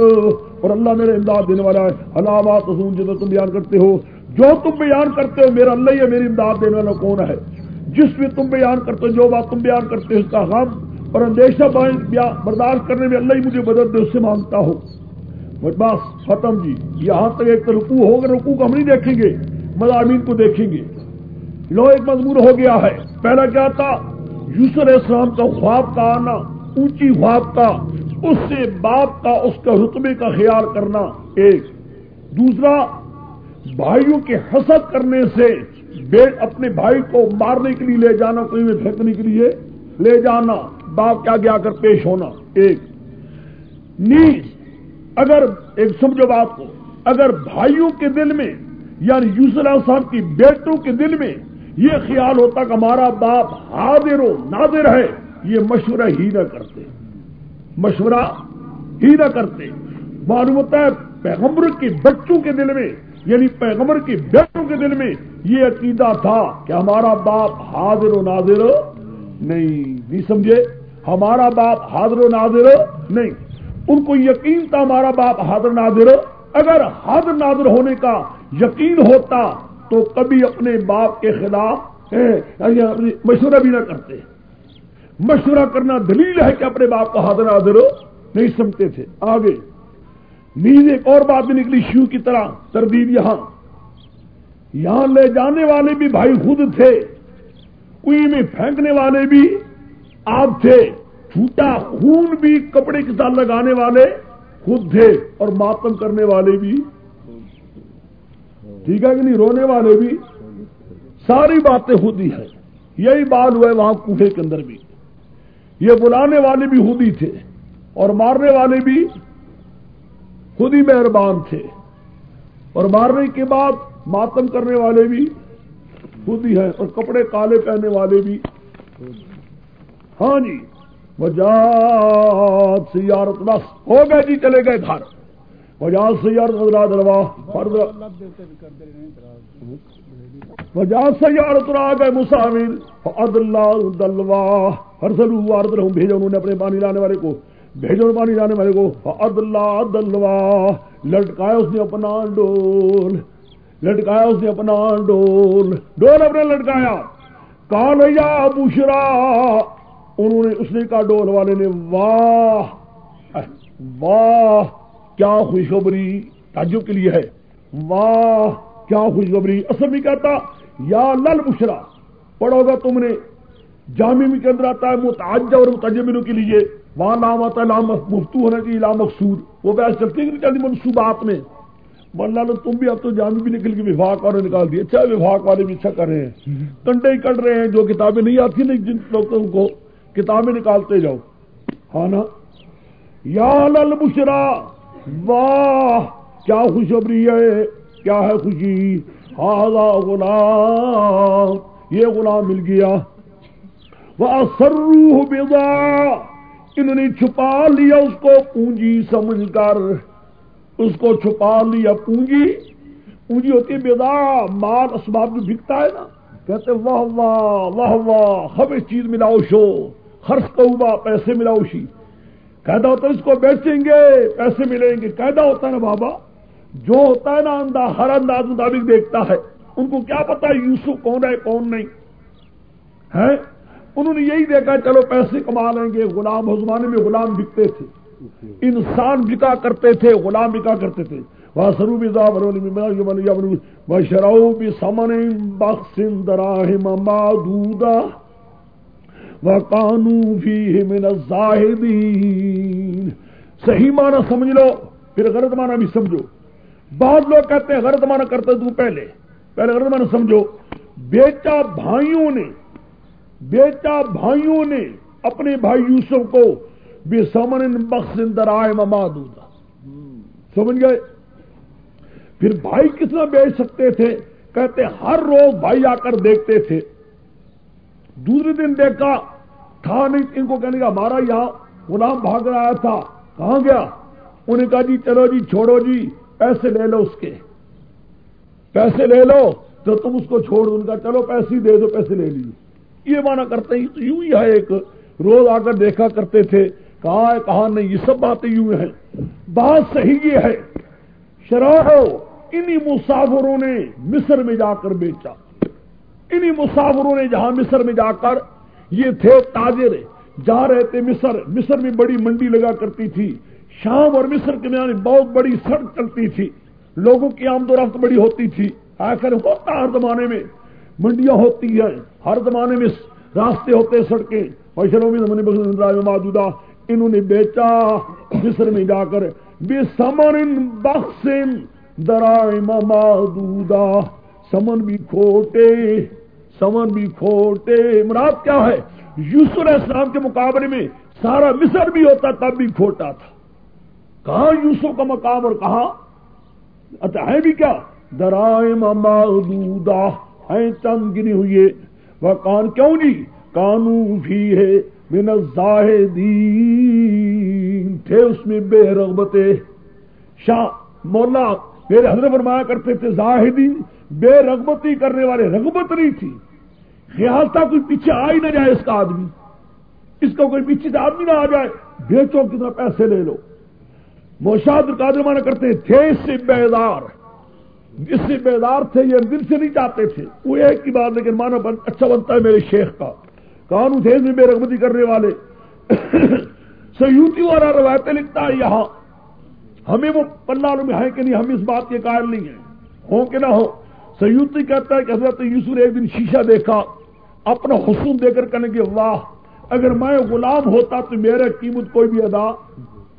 اور اللہ میرے امداد دینے والا ہے۔ علامات جو تم بیان کرتے ہو، جو تم بیان کرتے ہو، میرا اللہ ہی میری امداد دینے والا کون ہے؟ جس میں تم بیان کرتے ہو، جو بات تم بیان کرتے ہو، اس کا غم اور اندیشہ برداشت کرنے میں اللہ ہی مجھے بدل دے، اس سے مانگتا ہو بس، ختم جی۔ یہاں تک ایک تو رکو ہوگا رکو کو ہم نہیں دیکھیں گے۔ مضامین کو دیکھیں گے۔ لو ایک مضمون ہو گیا ہے۔ پہلا کیا تھا؟ یوسر اسلام کا خواب کا آنا، اونچی خواب کا، اس سے باپ کا، اس کا رتبے کا خیال کرنا ایک۔ دوسرا، بھائیوں کے حسد کرنے سے اپنے بھائی کو مارنے کے لیے لے جانا کوئی میں پھینکنے کے لیے لے جانا۔ باپ کیا گیا کر پیش ہونا؟ ایک۔ نیز، اگر، ایک سمجھو بات کو، اگر بھائیوں کے دل میں یعنی یوسف صاحب کی بیٹوں کے دل میں یہ خیال ہوتا کہ ہمارا باپ حاضر و نادر ہے، یہ مشورہ ہی نہ کرتے۔ مشورہ ہی نہ کرتے۔ معلوم ہوتا ہے پیغمبر کے بچوں کے دل میں یعنی پیغمبر کی بیٹوں کے دل میں یہ عقیدہ تھا کہ ہمارا باپ حاضر و ناظر نہیں۔ نہیں سمجھے؟ ہمارا باپ حاضر و ناظر نہیں۔ ان کو یقین تھا ہمارا باپ حاضر ناظر۔ اگر حاضر ناظر ہونے کا یقین ہوتا تو کبھی اپنے باپ کے خلاف مشورہ بھی نہ کرتے۔ مشورہ کرنا دلیل ہے کہ اپنے باپ کا حاضر ناظر نہیں سمجھتے تھے۔ آگے نیز ایک اور بات بھی نکلی شیو کی طرح، تردید یہاں۔ یہاں لے جانے والے بھی بھائی خود تھے، کوئی میں پھینکنے والے بھی آپ تھے۔ چھوٹا خون بھی کپڑے کے ساتھ لگانے والے خود تھے اور ماتم کرنے والے بھی ٹھیک ہے کہ نہیں؟ رونے والے بھی ساری باتیں خود ہی ہیں۔ یہی بات ہوا ہے وہاں کوفے کے اندر بھی۔ یہ بلانے والے بھی خود تھے اور مارنے والے بھی خود ہی مہربان تھے۔ اور مارنے کے بعد ماتم کرنے والے بھی خود ہی ہیں اور کپڑے کالے پہننے والے بھی۔ ہاں جی وجات سیارت بس ہو گئے جی چلے گئے گھر۔ وجات سیارت ادرا دروا وجات سیارت را گئے مسافر عد اللہ دلوا، ہر سلو وارد رہوں بھیجا انہوں نے اپنے پانی لانے والے کو، بھیجو پانی لانے والے کو ادلا دلوا، لٹکایا اس نے اپنا ڈول، لٹکایا اس نے اپنا ڈول ڈول اپنے لٹکایا کال یا بشرا انہوں نے اس نے کہا ڈول والے نے، واہ واہ کیا خوشخبری تعجب کے لیے ہے؟ واہ کیا خوشخبری۔ اصل بھی کہتا یا لل بشرا پڑھو گا تم نے۔ جامع کے اندر آتا ہے متعجب اور متجمنوں کے لیے۔ وہاں لام آتا ہے لام مفتو ہونا چاہیے لام مقصود۔ وہ بحث چلتی نہیں چلتی منصوبات میں۔ ورنہ تم بھی اب تو جامع بھی نکل کے وفاق والے نکال دیے اچھا وفاق والے بھی اچھا کر رہے ہیں۔ کنڈے ہی کٹ رہے ہیں جو کتابیں نہیں آتی نا جن لوگوں کو کتابیں نکالتے جاؤ۔ ہاں نا؟ یا لل بشرا واہ، کیا خوشبری ہے، کیا ہے خوشی؟ ہاضا غلام، یہ غلام مل گیا۔ وہ سرو بیدا انہوں نے چھپا لیا اس کو پونجی سمجھ کر۔ اس کو چھپا لیا پونجی۔ پونجی ہوتی ہے بیدا مال اسباب جو بکتا ہے نا، کہتے واہ واہ واہ واہ ہم چیز ملاؤ شو خرچ کو پیسے ملاؤ شی قیدا ہوتا ہے اس کو بیچیں گے، پیسے ملیں گے۔ قیدا ہوتا ہے نا بابا؟ جو ہوتا ہے نا انداز ہر انداز مطابق دیکھتا ہے۔ ان کو کیا پتا یوسف کون ہے، کون نہیں۔ ہے انہوں نے یہی دیکھا، چلو پیسے کما لیں گے۔ غلام حزمانے میں غلام بکتے تھے۔ انسان بکا کرتے تھے، غلام بکا کرتے تھے۔ وہ سرو بھی شراؤ بھی سمن من صحیح معنی سمجھ لو، پھر غلط معنی بھی سمجھو. بعض لوگ کہتے ہیں غلط معنی کرتے تو پہلے پہلے غلط معنی سمجھو. بیچا بھائیوں نے، بیٹا بھائیوں نے اپنے بھائی یوسف کو بے سمن بخش درائے مماد سمجھ گئے؟ پھر بھائی کتنا بیچ سکتے تھے؟ کہتے ہر روز بھائی آ کر دیکھتے تھے دوسرے دن دیکھا، تھا نہیں، ان کو کہنے کا ہمارا یہاں غلام بھاگ رہا تھا۔ کہاں گیا؟ انہیں کہا جی چلو جی چھوڑو جی پیسے لے لو اس کے۔ پیسے لے لو، تو تم اس کو چھوڑ۔ ان کا، چلو، پیسے دے دو، پیسے لے لیجیے یہ مانا کرتے ہیں تو یوں ہی ہے ایک۔ روز آ کر دیکھا کرتے تھے، کہاں ہے، کہاں نہیں، یہ سب باتیں یوں ہیں۔ بات صحیح یہ ہے شراہ انہی مسافروں نے مصر میں جا کر بیچا۔ انہی مسافروں نے جہاں مصر میں جا کر یہ تھے تاجر، جا رہے تھے مصر۔ مصر میں بڑی منڈی لگا کرتی تھی۔ شام اور مصر کے میان بہت بڑی سڑک چلتی تھی۔ لوگوں کی آمد و رفت بڑی ہوتی تھی۔ آخر ہوتا ہر زمانے میں منڈیاں ہوتی ہیں۔ ہر زمانے میں راستے ہوتے سڑکیں۔ پیشنوں میں موجودہ انہوں نے بیچا مصر میں جا کر۔ بے سمن بخشن درائم محدودا سمن بھی کھوٹے۔ سمن بھی کھوٹے۔ مراد کیا ہے؟ یوسف علیہ السلام کے مقابلے میں سارا مصر بھی ہوتا، تب بھی کھوٹا تھا۔ کہاں یوسف کا مقام اور کہاں؟ اچھا ہے بھی کیا؟ درائم محدودا ہیں چند گنی ہوئی وہ کان کیوں نہیں؟ کانو بھی ہے من الزاہدین۔ تھے اس میں بے رغبت شاہ مولا میرے حضرت فرمایا کرتے تھے، زاہدین بے رغبتی کرنے والے، رغبت نہیں تھی۔ خیال تھا کوئی پیچھے آ ہی نہ جائے اس کا آدمی۔ اس کا کوئی پیچھے سے آدمی نہ آ جائے۔ بیچو کتنا پیسے لے لو۔ موشاد قادر مانا کرتے تھے اس سے بیدار۔ جس سے بیدار تھے، یہ دل سے نہیں چاہتے تھے۔ وہ ایک کی بات، لیکن مانا اچھا بنتا ہے میرے شیخ کا۔ قانون تھے بے رغبتی کرنے والے۔ سیوتی والا روایتیں لکھتا ہے یہاں۔ ہمیں وہ پنڈالوں میں ہے کہ نہیں، ہم اس بات کے قائل نہیں ہیں۔ ہو کہ نہ ہو سیوتی کہتا ہے کہ حضرت یوسف نے ایک دن شیشہ دیکھا۔ اپنا حسن دے کر کہنے کے واہ اگر میں غلام ہوتا تو میرے قیمت کوئی بھی ادا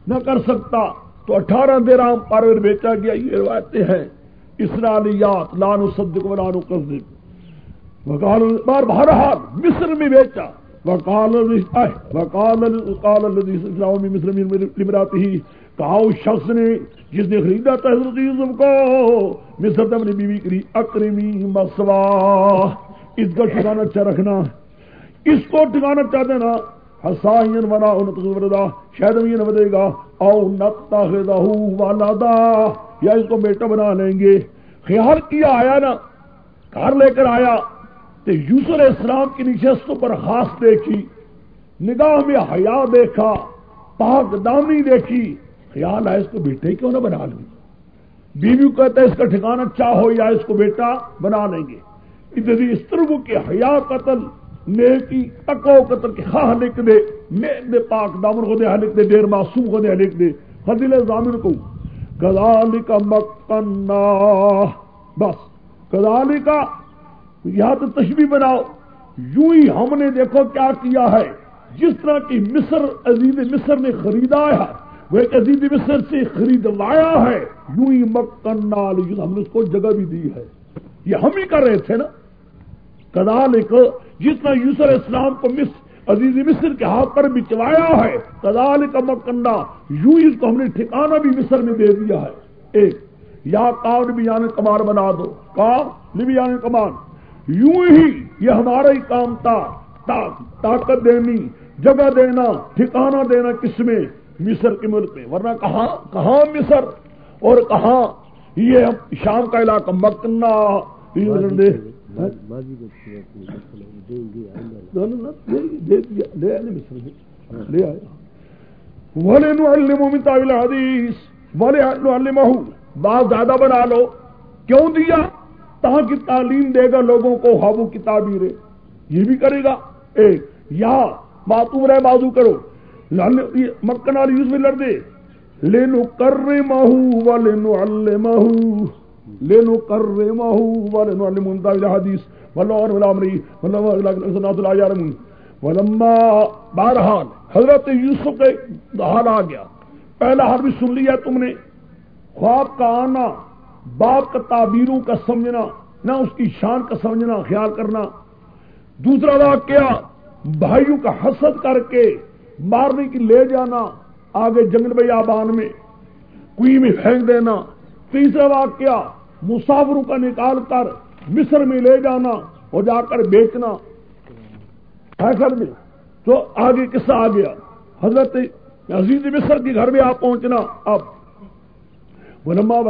نہ کر سکتا۔ تو اٹھارہ دیرام پارور بیچا گیا، یہ روایتیں ہیں۔ اسرالیات لانو صدق و لانو قصد وقال بار بہرحال مصر میں بیچا۔ وقال وقال وقال الذي اسلام مصر میں لمراته ہی کہا، اس شخص نے جس نے خریدا تھا، حضرت یوسف کو۔ مصر تم نے بیوی کری اکرمی مسوا اس کا ٹھکانا اچھا رکھنا، اس کو ٹھکانا چاہ دینا۔ حسائن ونا ان شاید یہ نہ گا۔ او نتخذہ ولدا۔ یا اس کو بیٹا بنا لیں گے۔ خیال کیا آیا نا؟ کار لے کر آیا۔ تو یوسر اسلام کی نشستوں پر خاص دیکھی۔ نگاہ میں حیا دیکھا، پاک دامی دیکھی۔ خیال آیا اس کو بیٹے کیوں نہ بنا لوں بیوی کہتا ہے اس کا ٹھکانا چاہو یا اس کو بیٹا بنا لیں گے۔ ادھر اس طرح کے حیا قتل، نیکی تکو قتل کے خواہ لکھ دے دے، پاک دامن کو دے لکھ دے، دیر معصوم کو دے لکھ دے۔ خدیل زامن کو۔ کدالی کا مکنا بس کدالی کا یہاں تو تشبیح بناؤ۔ یوں ہی ہم نے دیکھو کیا کیا ہے۔ جس طرح کی مصر، عزیز مصر نے خریدا ہے۔ وہ ایک عزیز مصر سے خرید لایا ہے۔ یوں ہی مکنا ہم نے اس کو جگہ بھی دی ہے۔ یہ ہم ہی کر رہے تھے نا۔ کدال جس طرح یوسر اسلام کو مصر عزیز مصر کے ہاتھ پر بچوایا ہے کدال کا مکنڈا یوں اس کو ہم نے ٹھکانا بھی مصر میں دے دیا ہے۔ ایک یا کار بھی یعنی کمان بنا دو۔ کار بھی یعنی کمان یوں ہی یہ ہمارا ہی کام تھا۔ طاقت دینی جگہ دینا ٹھکانا دینا کس میں؟ مصر کے ملک میں۔ ورنہ کہاں کہاں مصر؟ اور کہاں یہ شام کا علاقہ مکنا حدیث بات زیادہ بنا لو کیوں دیا تاکہ تعلیم دے گا لوگوں کو ہابو کی تعبیر یہ بھی کرے گا ایک یا ماتو رہے بازو کرو مکن والی یوز میں لڑ دے لینو کر رے ماہو و لینو المہو لینو کر رے ماہو و لینو المنتا حدیث بہرحال حضرت یوسف کا حال آ گیا پہلا حال بھی سن لیا تم نے خواب کا آنا باپ کا تعبیروں کا سمجھنا نہ اس کی شان کا سمجھنا خیال کرنا دوسرا واقعہ بھائیوں کا حسد کر کے مارنے کی لے جانا آگے جنگل بھائی آبان میں کوئی میں پھینک دینا تیسرا واقعہ مسافروں کا نکال کر مصر میں لے جانا اور جا کر بیچنا۔ فیصل میں جی؟ تو آگے قصہ آ گیا۔ حضرت عزیز مصر کے گھر میں آپ پہنچنا۔ اب ولما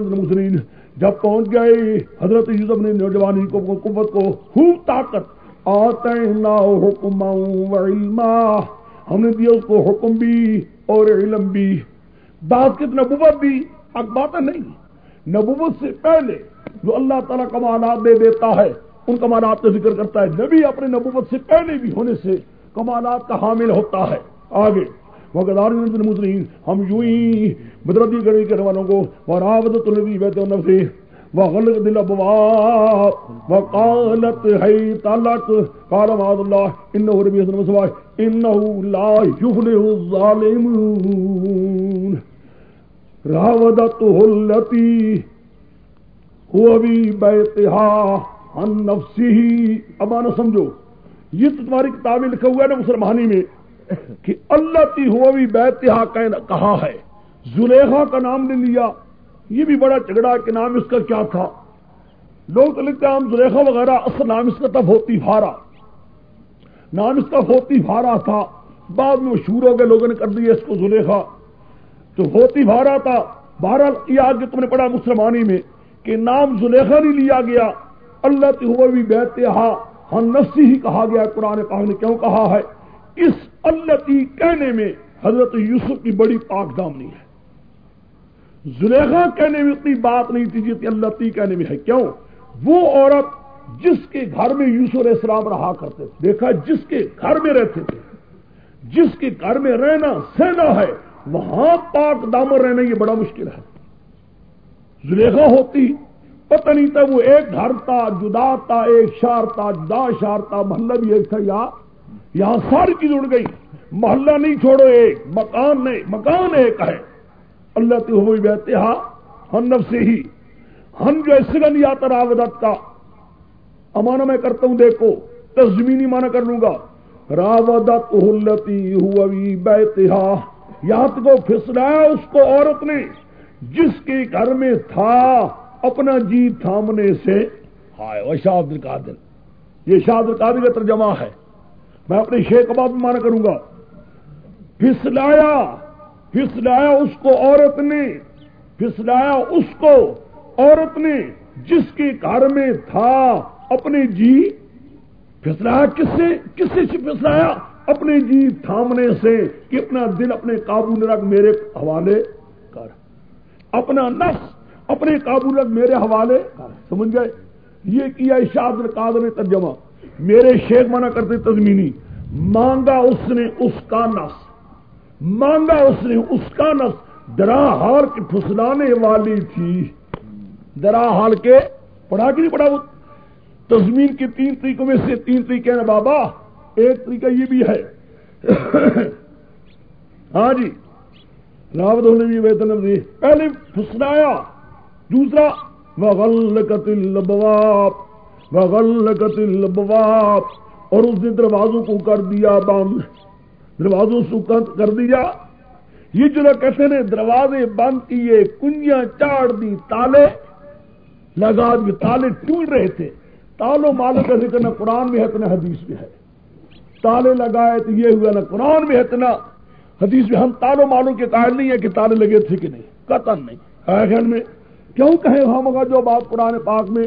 مسلم جب پہنچ گئے، حضرت یوسف نے نوجوانی کو، قوت کو خوب طاقت آتے حکم ہم نے دیا اس کو حکم بھی اور علم بھی۔ بات کتنا نبوت بھی اب بات نہیں۔ نبوت سے پہلے جو اللہ تعالیٰ کمالات دے دیتا ہے، ان کمالات کا ذکر کرتا ہے۔ نبی اپنے نبوت سے پہلے بھی ہونے سے کمالات کا حامل ہوتا ہے۔ آگے وغیرہ مسلم ہم یوں ہی بدرتی گڑی کرنے والوں کو وراوت النبی بیت سے وغلق دل ابواب وقالت ہے طالت قال معاذ اللہ انه ربی حسن مسوائے انه لا يفلح الظالمون۔ راودته التي هو بھی عن نفسه. اب آنا سمجھو، یہ تو تمہاری کتاب میں لکھا ہوا ہے نا مسلمانی میں، کہ اللہ تی ہوا بھی بیتہا کہا ہے۔ زلیخا کا نام نے لیا۔ یہ بھی بڑا جھگڑا کہ نام اس کا کیا تھا۔ لوگ تو لکھتے ہیں، ہم زلیخا وغیرہ، اصل نام اس کا تب ہوتی فارا۔ نام اس کا ہوتی فارا تھا۔ بعد میں مشہور ہو گئے، لوگوں نے کر دیا اس کو زلیخا۔ تو ہوتی فارا تھا۔ بہرحال یہ آگے تم نے پڑھا مسلمانی میں کہ نام زلیخا نہیں لیا گیا۔ اللہ ہوا بھی بہتے ہن ہاں نفسی ہی کہا گیا قرآن پاک نے کیوں کہا ہے؟ اس اللہ کہنے میں حضرت یوسف کی بڑی پاک دامنی ہے۔ زلیخا کہنے میں اتنی بات نہیں تھی جتنی اللہ تی کہنے میں ہے۔ کیوں؟ وہ عورت جس کے گھر میں یوسف علیہ السلام رہا کرتے تھے۔ دیکھا، جس کے گھر میں رہتے تھے۔ جس کے گھر میں رہنا، سہنا ہے وہاں پاک دامر رہنا یہ بڑا مشکل ہے۔ زلیخا ہوتی، پتہ نہیں تھا وہ ایک گھر تھا، جدا تھا، ایک شار تھا، جدا شار تھا، محلہ بھی ایک تھا، یا، یہاں ساری چیز اڑ گئی محلہ نہیں چھوڑو، ایک مکان نہیں، مکان ایک ہے۔ اللہ تو ہوئی بہتے ہاں ہن نف سے ہی۔ ہم جو اس کا نہیں آتا کا امانا میں کرتا ہوں، دیکھو، تزمینی مانا کر لوں گا۔ راودت ہلتی ہوئی بہتہا یا کو پھسلایا اس کو عورت نے، جس کے گھر میں تھا اپنا جی تھامنے سے۔ ہائے، وہ شاہ عبد القادر۔ یہ شاہ عبد القادر کا ترجمہ ہے۔ میں اپنے شیخ بعد میں مانا کروں گا۔ پھسلایا پھسلایا اس کو عورت نے، پھسلایا اس کو عورت نے، جس کے گھر میں تھا اپنے جی۔ پھسلایا کس سے؟ کس سے پھسلایا؟ اپنے جی تھامنے سے کہ اپنا دل اپنے قابو میں رکھ میرے حوالے کر۔ اپنا نفس اپنے قابو رکھ میرے حوالے کر۔ سمجھ گئے؟ یہ کیا شاد القادر نے ترجمہ؟ میرے شیخ منع کرتے تزمینی مانگا اس نے اس کا نفس۔ مانگا اس نے اس کا نفس۔ درا ہار کی پھسلانے والی تھی۔ درا حال کے پڑھا کہ نہیں پڑھا وہ؟ تزمین کے تین طریقوں میں سے تین طریقے نا بابا۔ ایک طریقہ یہ بھی ہے۔ ہاں جی۔ راوت ہونے بھی جی، ویتن دی جی۔ پہلے پھسنایا دوسرا وغل قتل بواپ وغل اور اس نے دروازوں کو کر دیا بند دروازوں سے کر دیا۔ یہ جو کہتے ہیں دروازے بند کیے کنجیاں چاڑ دی، تالے لگا دی تالے ٹوٹ رہے تھے۔ تالو مالو کا ذکر نہ قرآن میں ہے تو نہ حدیث میں ہے۔ تالے لگائے تو یہ ہوا نہ قرآن میں ہے تو نہ حدیث میں ہم تالو مالو کے قائل نہیں ہے کہ تالے لگے تھے کہ نہیں، قطن نہیں۔ میں، کیوں کہیں ہم اگر جو بات قرآن پاک میں،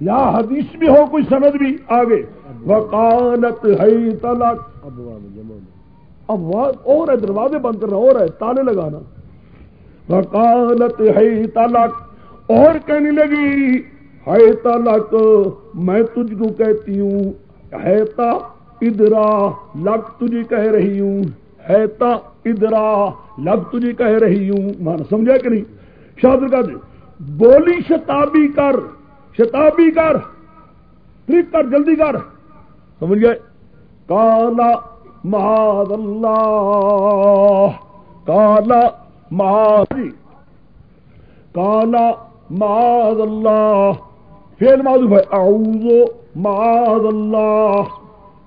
یا حدیث بھی ہو، کوئی سند بھی آگے۔ وکالت ہے تلک اب اور ہے، دروازے بند کرنا اور ہے، تالے لگانا۔ وکالت ہے تلک اور کہنے لگی ہے تلک میں تجھ کو کہتی ہوں ہے تا ادرا لگ تجھے کہہ رہی ہوں۔ ہے تا ادرا لگ تجھے کہہ رہی ہوں۔ مان سمجھا کہ نہیں؟ شادر کا دے بولی شتابی کر شتابی کر ٹرک کر، جلدی کر۔ سمجھ گئے؟ کالا مہاد اللہ کالا مہادی کالا مہاد اللہ۔ فیل معذوف ہے۔ اعوذ معاذ اللہ۔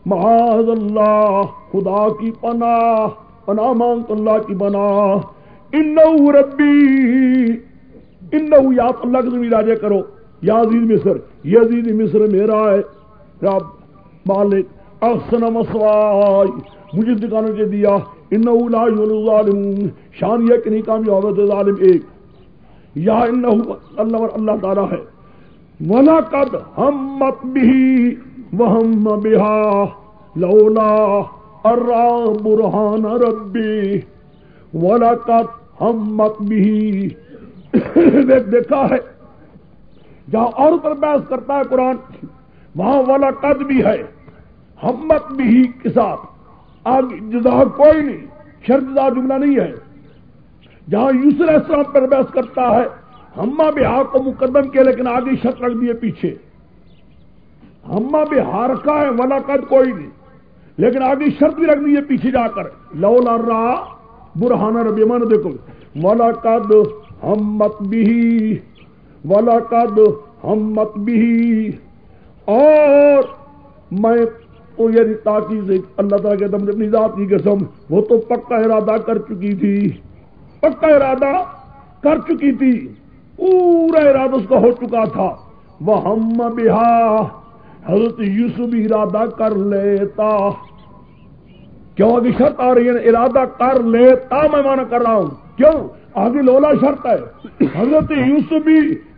معاذ اللہ، خدا کی پناہ پناہ مانگ اللہ کی بنا ان ربی ان یا اللہ کے زمین راجے کرو۔ یا عزیز مصر یہ عزیز مصر میرا ہے۔ رب، مالک، احسن مسوائی، مجھے دکانوں کے دیا۔ انہو لا ان ظالم شان یہ کہ نہیں کامیاب ظالم ایک۔ یا ان اللہ اور اللہ تعالیٰ ہے۔ ولا قد ہم مت بھی وہم بہا لولا ارا برہان ربی ولقت ہم مت بھی دیکھا ہے۔ جہاں اور پر بحث کرتا ہے قرآن، وہاں والا قد بھی ہے ہمت بھی کے ساتھ۔ آگے جزا کوئی نہیں شردا جملہ نہیں ہے۔ جہاں یوسر السلام پر بحث کرتا ہے ہما بہار کو مقدم کیا، لیکن آگے شرط رکھ دیے پیچھے۔ ہما بھی ہار کا ہے، ولا قد کوئی نہیں۔ لیکن آگے شرط بھی رکھ دی ہے، پیچھے جا کر۔ لو لرا برہانہ ربی من دیکھو۔ ولا قد ہم مت بھی، ولا قد ہم مت بھی۔ اور میں تو یعنی یہ تاکہ اللہ تعالیٰ کے دم اپنی ذات کی قسم، وہ تو پکا ارادہ کر چکی تھی۔ پکا ارادہ کر چکی تھی۔ پورا ارادہ اس کا ہو چکا تھا۔ وہ ہم بہا حضرت یوسف ارادہ کر لیتا۔ کیوں؟ آگے شرط آ رہی ہے، ارادہ کر لیتا، میں مانا کر رہا ہوں۔ کیوں؟ آگے لولا شرط ہے۔ حضرت یوسف بھی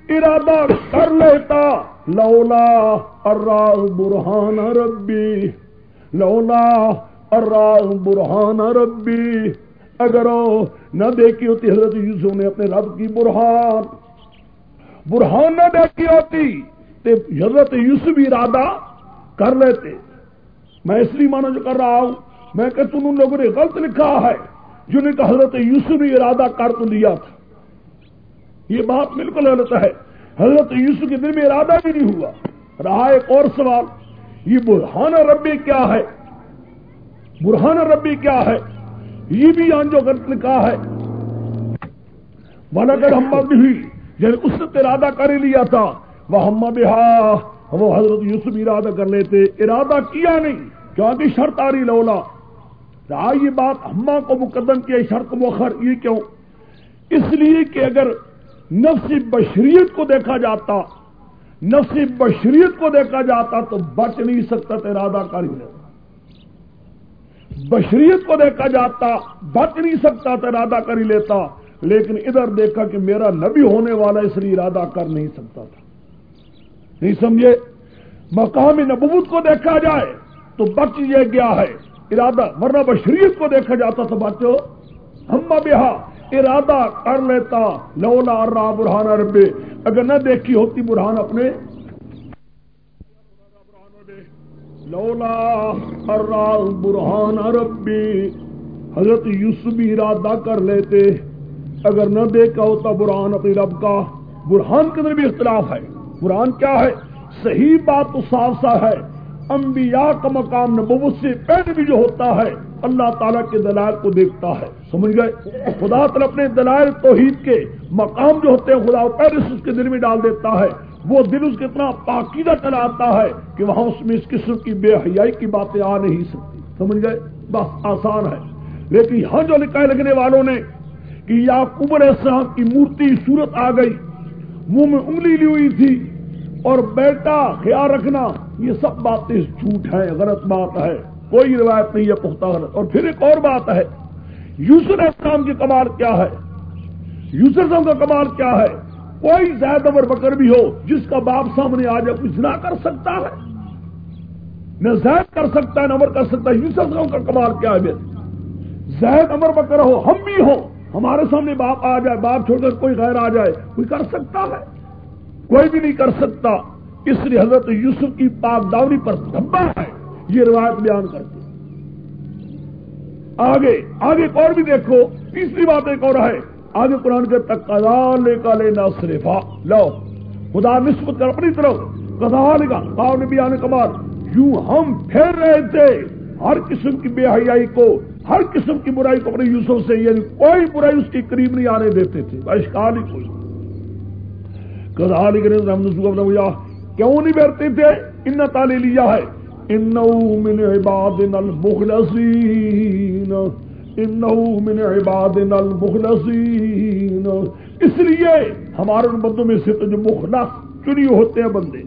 ارادہ کر لیتا۔ لولا ارال برہان ربی۔ لولا ارال برہان ربی۔ اگر نہ دیکھی ہوتی، حضرت یوسف نے اپنے رب کی برہان۔ برہان نہ دیکھی ہوتی۔ حضرت یوسف ارادہ کر لیتے میں اس لیے مانا جو کر رہا ہوں۔ میں کہ تم ان لوگوں نے غلط لکھا ہے جنہیں کہ حضرت یوسف ارادہ کر تو لیا تھا۔ یہ بات بالکل غلط ہے۔ حضرت یوسف کے دل میں ارادہ بھی نہیں ہوا۔ رہا ایک اور سوال۔ یہ برہان ربی کیا ہے؟ برہان ربی کیا ہے؟ یہ بھی آن جو غلط لکھا ہے۔ والا کر ہم بھی یعنی اس نے ارادہ کر لیا تھا۔ وہ بہا وہ حضرت یوسف ارادہ کر لیتے، ارادہ کیا نہیں کیونکہ شرط آ رہی لولا۔ رہا یہ بات ہما کو مقدم کیا شرط مخر یہ کیوں؟ اس لیے کہ اگر نفس بشریت کو دیکھا جاتا، نفس بشریت کو دیکھا جاتا تو بچ نہیں سکتا تو ارادہ کر ہی لیتا۔ بشریت کو دیکھا جاتا، بچ نہیں سکتا تو ارادہ کر ہی لیتا، لیکن ادھر دیکھا کہ میرا نبی ہونے والا اس لیے ارادہ کر نہیں سکتا تھا۔ نہیں سمجھے؟ مقام نبوت کو دیکھا جائے تو بچ یہ گیا ہے۔ ارادہ ورنہ بشریت کو دیکھا جاتا تو بچو ہم بہا ارادہ کر لیتا۔ لولا را برہان ربے اگر نہ دیکھی ہوتی برہان اپنے۔ لولا ارا برہان ربی حضرت یوسف بھی ارادہ کر لیتے۔ اگر نہ دیکھا ہوتا برہان اپنی رب کا، برہان کے اندر بھی اختلاف ہے۔ برہان کیا ہے؟ صحیح بات تو صاف سا ہے۔ انبیاء کا مقام نبوت سے پہلے بھی جو ہوتا ہے، اللہ تعالیٰ کے دلائل کو دیکھتا ہے۔ سمجھ گئے؟ خدا تعالیٰ اپنے دلائل توحید کے مقام جو ہوتے ہیں، خدا پہلے سے اس کے دل میں ڈال دیتا ہے۔ وہ دل اس کے اتنا پاکیدہ چلا آتا ہے کہ وہاں اس میں اس قسم کی بے حیائی کی باتیں آ نہیں سکتی۔ سمجھ گئے؟ بس آسان ہے۔ لیکن یہاں جو لکھائے لگنے والوں نے کہ یا کبر السلام کی مورتی صورت آ گئی۔ منہ میں انگلی لی ہوئی تھی۔ اور بیٹا، خیال رکھنا، یہ سب باتیں جھوٹ ہے غلط بات ہے۔ کوئی روایت نہیں ہے پختہ غلط۔ اور پھر ایک اور بات ہے یوسر اسلام کی کمال کیا ہے؟ یوسر اسلام کا کمال کیا ہے؟ کوئی زید امر بکر بھی ہو، جس کا باپ سامنے آ جائے کچھ نہ کر سکتا ہے؟ نہ زید کر سکتا ہے نہ امر کر سکتا ہے یوسر اسلام کا کمال کیا ہے؟ زید امر بکر ہو، ہم بھی ہو ہمارے سامنے باپ آ جائے، باپ چھوڑ کر کوئی غیر آ جائے، کوئی کر سکتا ہے؟ کوئی بھی نہیں کر سکتا۔ اس لیے حضرت یوسف کی پاک داوری پر دھبا ہے۔ یہ روایت بیان کرتی آگے آگے ایک اور بھی دیکھو۔ تیسری بات ایک اور ہے۔ آگے قرآن کے تک لے کا لینا صرفا لو خدا نسبت کر اپنی طرف۔ کدا لے کا کام بھی آنے کمال یوں ہم پھیر رہے تھے۔ ہر قسم کی بے حیائی کو، ہر قسم کی برائی کو اپنے یوسف سے یعنی کوئی برائی اس کے قریب نہیں آنے دیتے تھے۔ اشکال ہی کوئی۔ کیوں نہیں بیٹھتے تھے؟ ان تالے لیا ہے. ان من عباد المخلصین. من عباد المخلصین. اس لیے ہمارے بندوں میں سے تو جو مخلص چنی ہوتے ہیں بندے.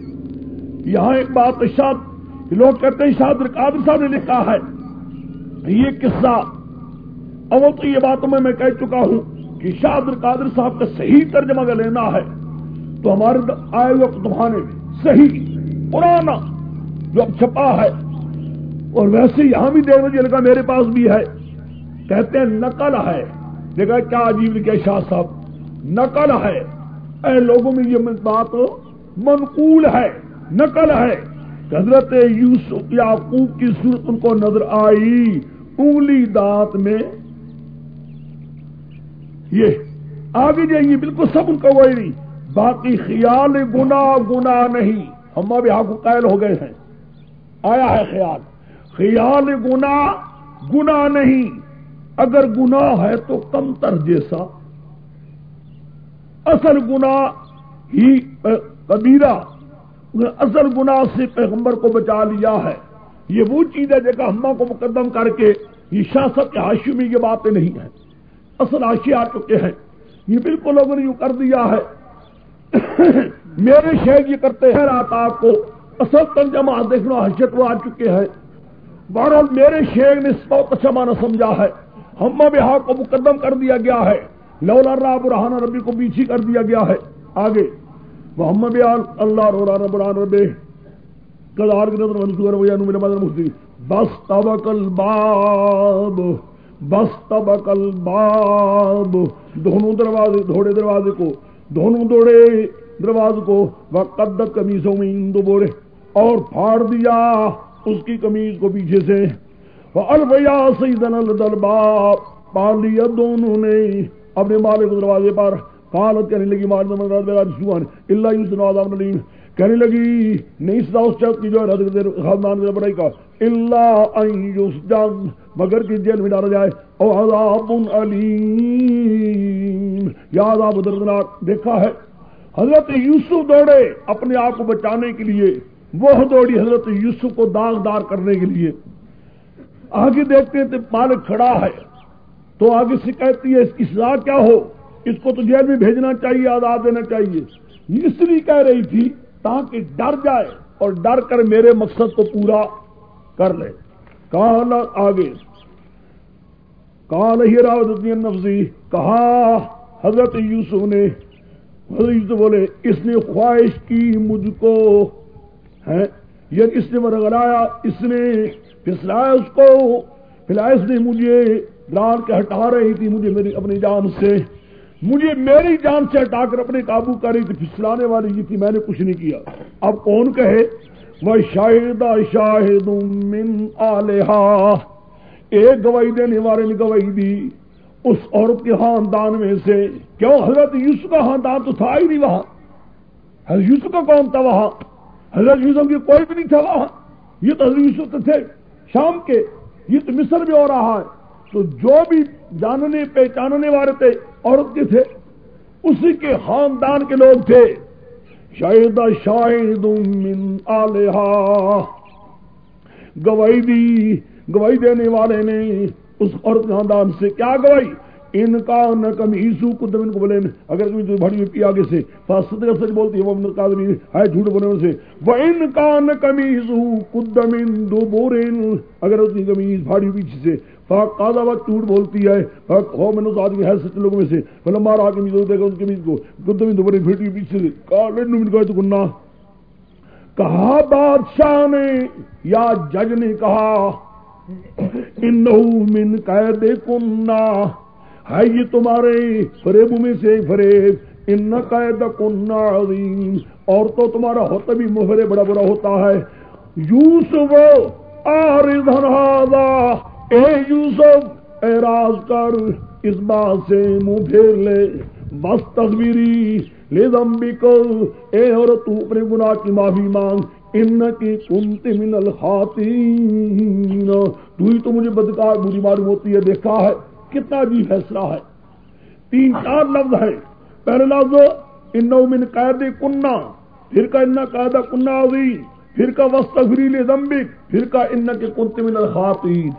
یہاں ایک بات شاد لوگ کہتے ہیں شاد قادر صاحب نے لکھا ہے. یہ قصہ اول تو یہ باتوں میں میں کہہ چکا ہوں کہ شاد قادر صاحب کا صحیح ترجمہ اگر لینا ہے تو ہمارے آئے ہوئے کتبخانے میں صحیح پرانا جو اب چھپا ہے۔ اور ویسے یہاں بھی دیکھ بجے لگا میرے پاس بھی ہے۔ کہتے ہیں نقل ہے۔ دیکھا کیا عجیب لکھے شاہ صاحب۔ نقل ہے۔ اے لوگوں میں یہ بات منقول ہے۔ نقل ہے۔ حضرت یوسف یعقوب کی صورت ان کو نظر آئی۔ انگلی دانت میں یہ۔ آگے جائیے، بالکل سب ان کا وہی نہیں۔ باقی خیال گنا گنا نہیں۔ ہم ابھی کو قائل ہو گئے ہیں۔ آیا ہے خیال۔ خیال گنا گنا نہیں۔ اگر گنا ہے تو کم تر جیسا۔ اصل گنا ہی کبیرہ۔ اصل گنا سے پیغمبر کو بچا لیا ہے۔ یہ وہ چیز ہے جگہ ہما کو مقدم کر کے یہ شاست کے حاشی میں یہ باتیں نہیں ہیں۔ اصل آشی آ چکے ہیں۔ یہ بالکل لوگوں نے یوں کر دیا ہے۔ میرے شیخ یہ کرتے ہیں رات آپ کو اصل ترجمہ دیکھنا حشت وہ آ چکے ہیں۔ بہرحال میرے شیخ نے بہت اچھا مانا سمجھا ہے۔ ہم بہا کو مقدم کر دیا گیا ہے۔ لولا راب رحان ربی کو پیچھے کر دیا گیا ہے۔ آگے۔ محمد اللہ رولا بران ربے کدار کی نظر منصور ویا میرے مدر مفتی۔ بس تبک الباب۔ بس تبک الباب۔ دونوں دروازے، دھوڑے دروازے کو۔ دونوں دوڑے، دروازے کو وہ قد کمیزوں میں دو بورے اور پھاڑ دیا اس کی کمیز کو پیچھے سے۔ الفیا سیدن الدلباب پال لیا دونوں نے اپنے مالک دروازے پر۔ قالت، کہنے لگی مارد مرد میرا مارن اللہ یوسن آدم نلیم کہنے لگی، نہیں سدا اس چوک کی جو ہے خاندان میں بڑائی کا۔ اللہ یوس جان، مگر کی جیل میں ڈالا جائے۔ او عذاب علیم۔ یا عذاب دردناک دیکھا ہے، حضرت یوسف دوڑے اپنے آپ کو بچانے کے لیے۔ وہ دوڑی حضرت یوسف کو داغدار کرنے کے لیے۔ آگے دیکھتے ہیں تو مالک کھڑا ہے۔ تو آگے سے کہتی ہے، اس کی سزا کیا ہو؟ اس کو تو جیل میں بھیجنا چاہیے، آزاد دینا چاہیے۔ اس لیے کہہ رہی تھی، تاکہ ڈر جائے اور ڈر کر میرے مقصد کو پورا کر لے۔ کال آگے۔ کال ہی راوت نفسی کہا، حضرت یوسف نے، حضرت یوسف بولے، اس نے خواہش کی مجھ کو ہے یہ اس نے مرغلایا اس نے پھسلایا اس کو پھر نے مجھے لال کے ہٹا رہی تھی مجھے میری اپنی جان سے۔ مجھے میری جان سے ہٹا کر اپنے قابو کر رہی تھی، پھسلانے والی یہ تھی، میں نے کچھ نہیں کیا۔ اب کون کہے؟ وہ شاہد شاہد من آلہا ایک گواہی دینے والے نے گواہی دی، اس عورت کے خاندان میں سے، کیوں؟ حضرت یوسف کا خاندان تو تھا ہی نہیں وہاں۔ حضرت یوسف کا کون تھا وہاں؟ حضرت یوسف کی کوئی بھی نہیں تھا وہاں۔ یہ تو حضرت یوسف تو تھے۔ شام کے یہ تو مصر میں ہو رہا ہے۔ تو جو بھی جاننے، پہچاننے والے تھے، عورت کے تھے۔ اسی کے خاندان کے لوگ تھے۔ شاہد شاہد من آلہا۔ گواہی دی گواہی دینے والے نے اس عورت خاندان سے کیا گواہی؟ ان کا نہ کمی سو قدم ان کو بولے اگر تم تو بھڑی ہوئی آگے سے فاسد کا سچ بولتی ہے، وہ قادری ہے جھوٹ بولنے سے وہ ان کا نہ کمی سو قدم دو بورین اگر اس کی کمیز بھاڑی پیچھے سے قاضا وقت جھوٹ بولتی ہے۔ ہو میں نے آدمی ہے سچے لوگوں میں سے۔ پہلے مارا کے میز دے گا اس کمیز کو۔ قدم دو بورین پھیٹی پیچھے سے۔ کالے نو من تو گنا کہا بادشاہ نے یا جج نے کہا انہو من قید کننا ہے یہ تمہارے فریب میں سے فریب ان قید کننا عظیم۔ اور تو تمہارا ہوتا بھی محرے بڑا بڑا ہوتا ہے۔ یوسف آردھن ہادا اے یوسف اعراض کر۔ اس بات سے منہ پھیر لے۔ بس تصویری لے دمبی کو اے اور تو اپنے گناہ کی معافی مانگ ان کی کنت من الخاتین تو ہی تو مجھے بدکار بری معلوم ہوتی ہے، دیکھا ہے، کتنا جی فیصلہ ہے۔ تین چار لفظ ہے پہلے لفظ ان من قید کنہ، پھر کا ان قاعدہ کنہ عظیم، پھر کا وسط زمبک پھر کا ان کے کنت من الخاتین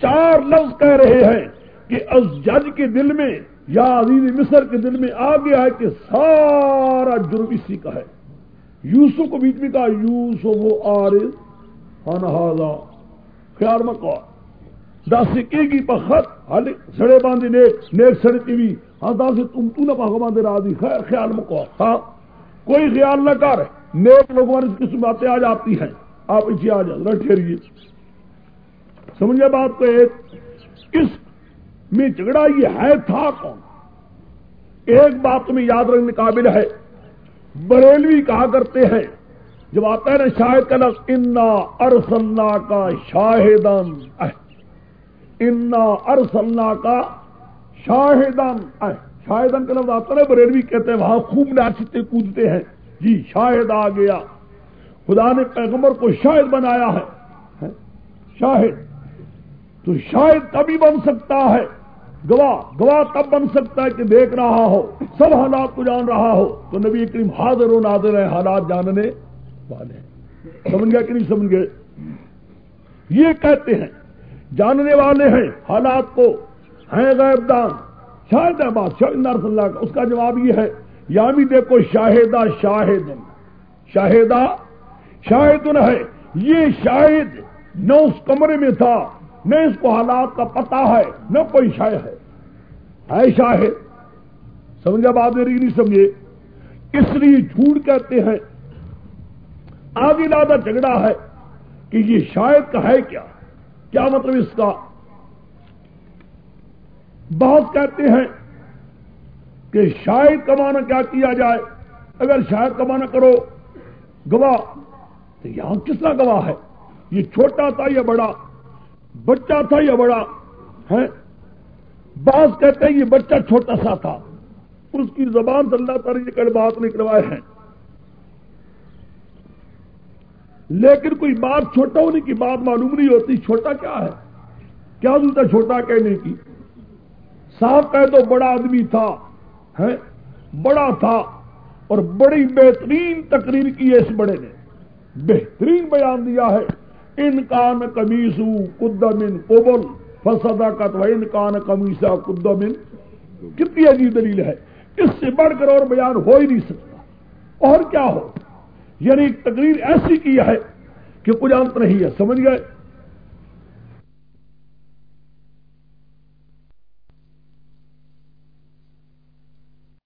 چار لفظ کہہ رہے ہیں کہ اس جج کے دل میں یا عزیز مصر کے دل میں آ گیا ہے کہ سارا جرم اسی کا ہے۔ یوسف کو بیچ میں کہا، یوسف وہ آر انہذا خیال مکو دس سکے کی پخت حال سڑے باندھے نیک نیک سڑے بھی ہاں دس تم، تو نہ پاک باندھے را دی خیال مکو ہاں کوئی خیال نہ کر۔ نیک لوگوں والی قسم باتیں آ جاتی ہیں۔ آپ پیچھے آ جاؤ ٹھہریے۔ سمجھے بات کو ایک، اس میں جھگڑا یہ ہے، تھا کون؟ ایک بات تمہیں یاد رکھنے قابل ہے۔ بریلوی کہا کرتے ہیں، جب آتا ہے نا شاہد کا لفظ، انا ارسلنا کا شاہدن انا ارسلنا کا شاہدن شاہدن کا لفظ آتا ہے بریلوی کہتے ہیں، وہاں خوب ناچتے کودتے ہیں۔ جی شاہد آ گیا۔ خدا نے پیغمبر کو شاہد بنایا ہے۔ شاہد۔ تو شاید تبھی بن سکتا ہے۔ گواہ گواہ تب بن سکتا ہے کہ دیکھ رہا ہو، سب حالات کو جان رہا ہو۔ تو نبی کریم حاضر و ناظر ہے حالات جاننے والے سمجھ گئے کہ نہیں سمجھ گئے؟ یہ کہتے ہیں، جاننے والے ہیں، حالات کو ہیں غیب دان۔ شاید ہے بات شاید اللہ کا اس کا جواب یہ ہے یا بھی دیکھو، شاہدہ شاہد شاہدہ شاہد ہے۔ یہ شاہد نہ اس کمرے میں تھا۔ نہ اس کو حالات کا پتا ہے، نہ کوئی شاید ہے۔ ایسا ہے سمجھا بات میری نہیں سمجھے؟ اس لیے جھوٹ کہتے ہیں۔ آگے زیادہ جھگڑا ہے کہ یہ شاید کا ہے کیا؟ کیا مطلب اس کا؟ بہت کہتے ہیں کہ شاید کمانا کیا کیا جائے؟ اگر شاید کمانا کرو گواہ، تو یہاں کس کا گواہ ہے؟ یہ چھوٹا تھا یا بڑا؟ بچہ تھا یا بڑا ہے بعض کہتے ہیں یہ بچہ چھوٹا سا تھا۔ اس کی زبان سے اللہ تعالی یہ کل بات نکلوائے ہیں۔ لیکن کوئی بات چھوٹا ہونے کی بات معلوم نہیں ہوتی، چھوٹا کیا ہے؟ کیا دوسرا چھوٹا کہنے کی؟ صاحب کہہ دو، بڑا آدمی تھا ہے بڑا تھا اور بڑی بہترین تقریر کی ہے اس بڑے نے۔ بہترین بیان دیا ہے۔ انکان کمیسو قدمن قبل فسدا کا تو انکان کمیسا قدمن کتنی عجیب دلیل ہے اس سے بڑھ کر اور بیان ہو ہی نہیں سکتا اور کیا ہو یعنی تقریر ایسی کی ہے کہ کچھ انت نہیں ہے، سمجھ گئے؟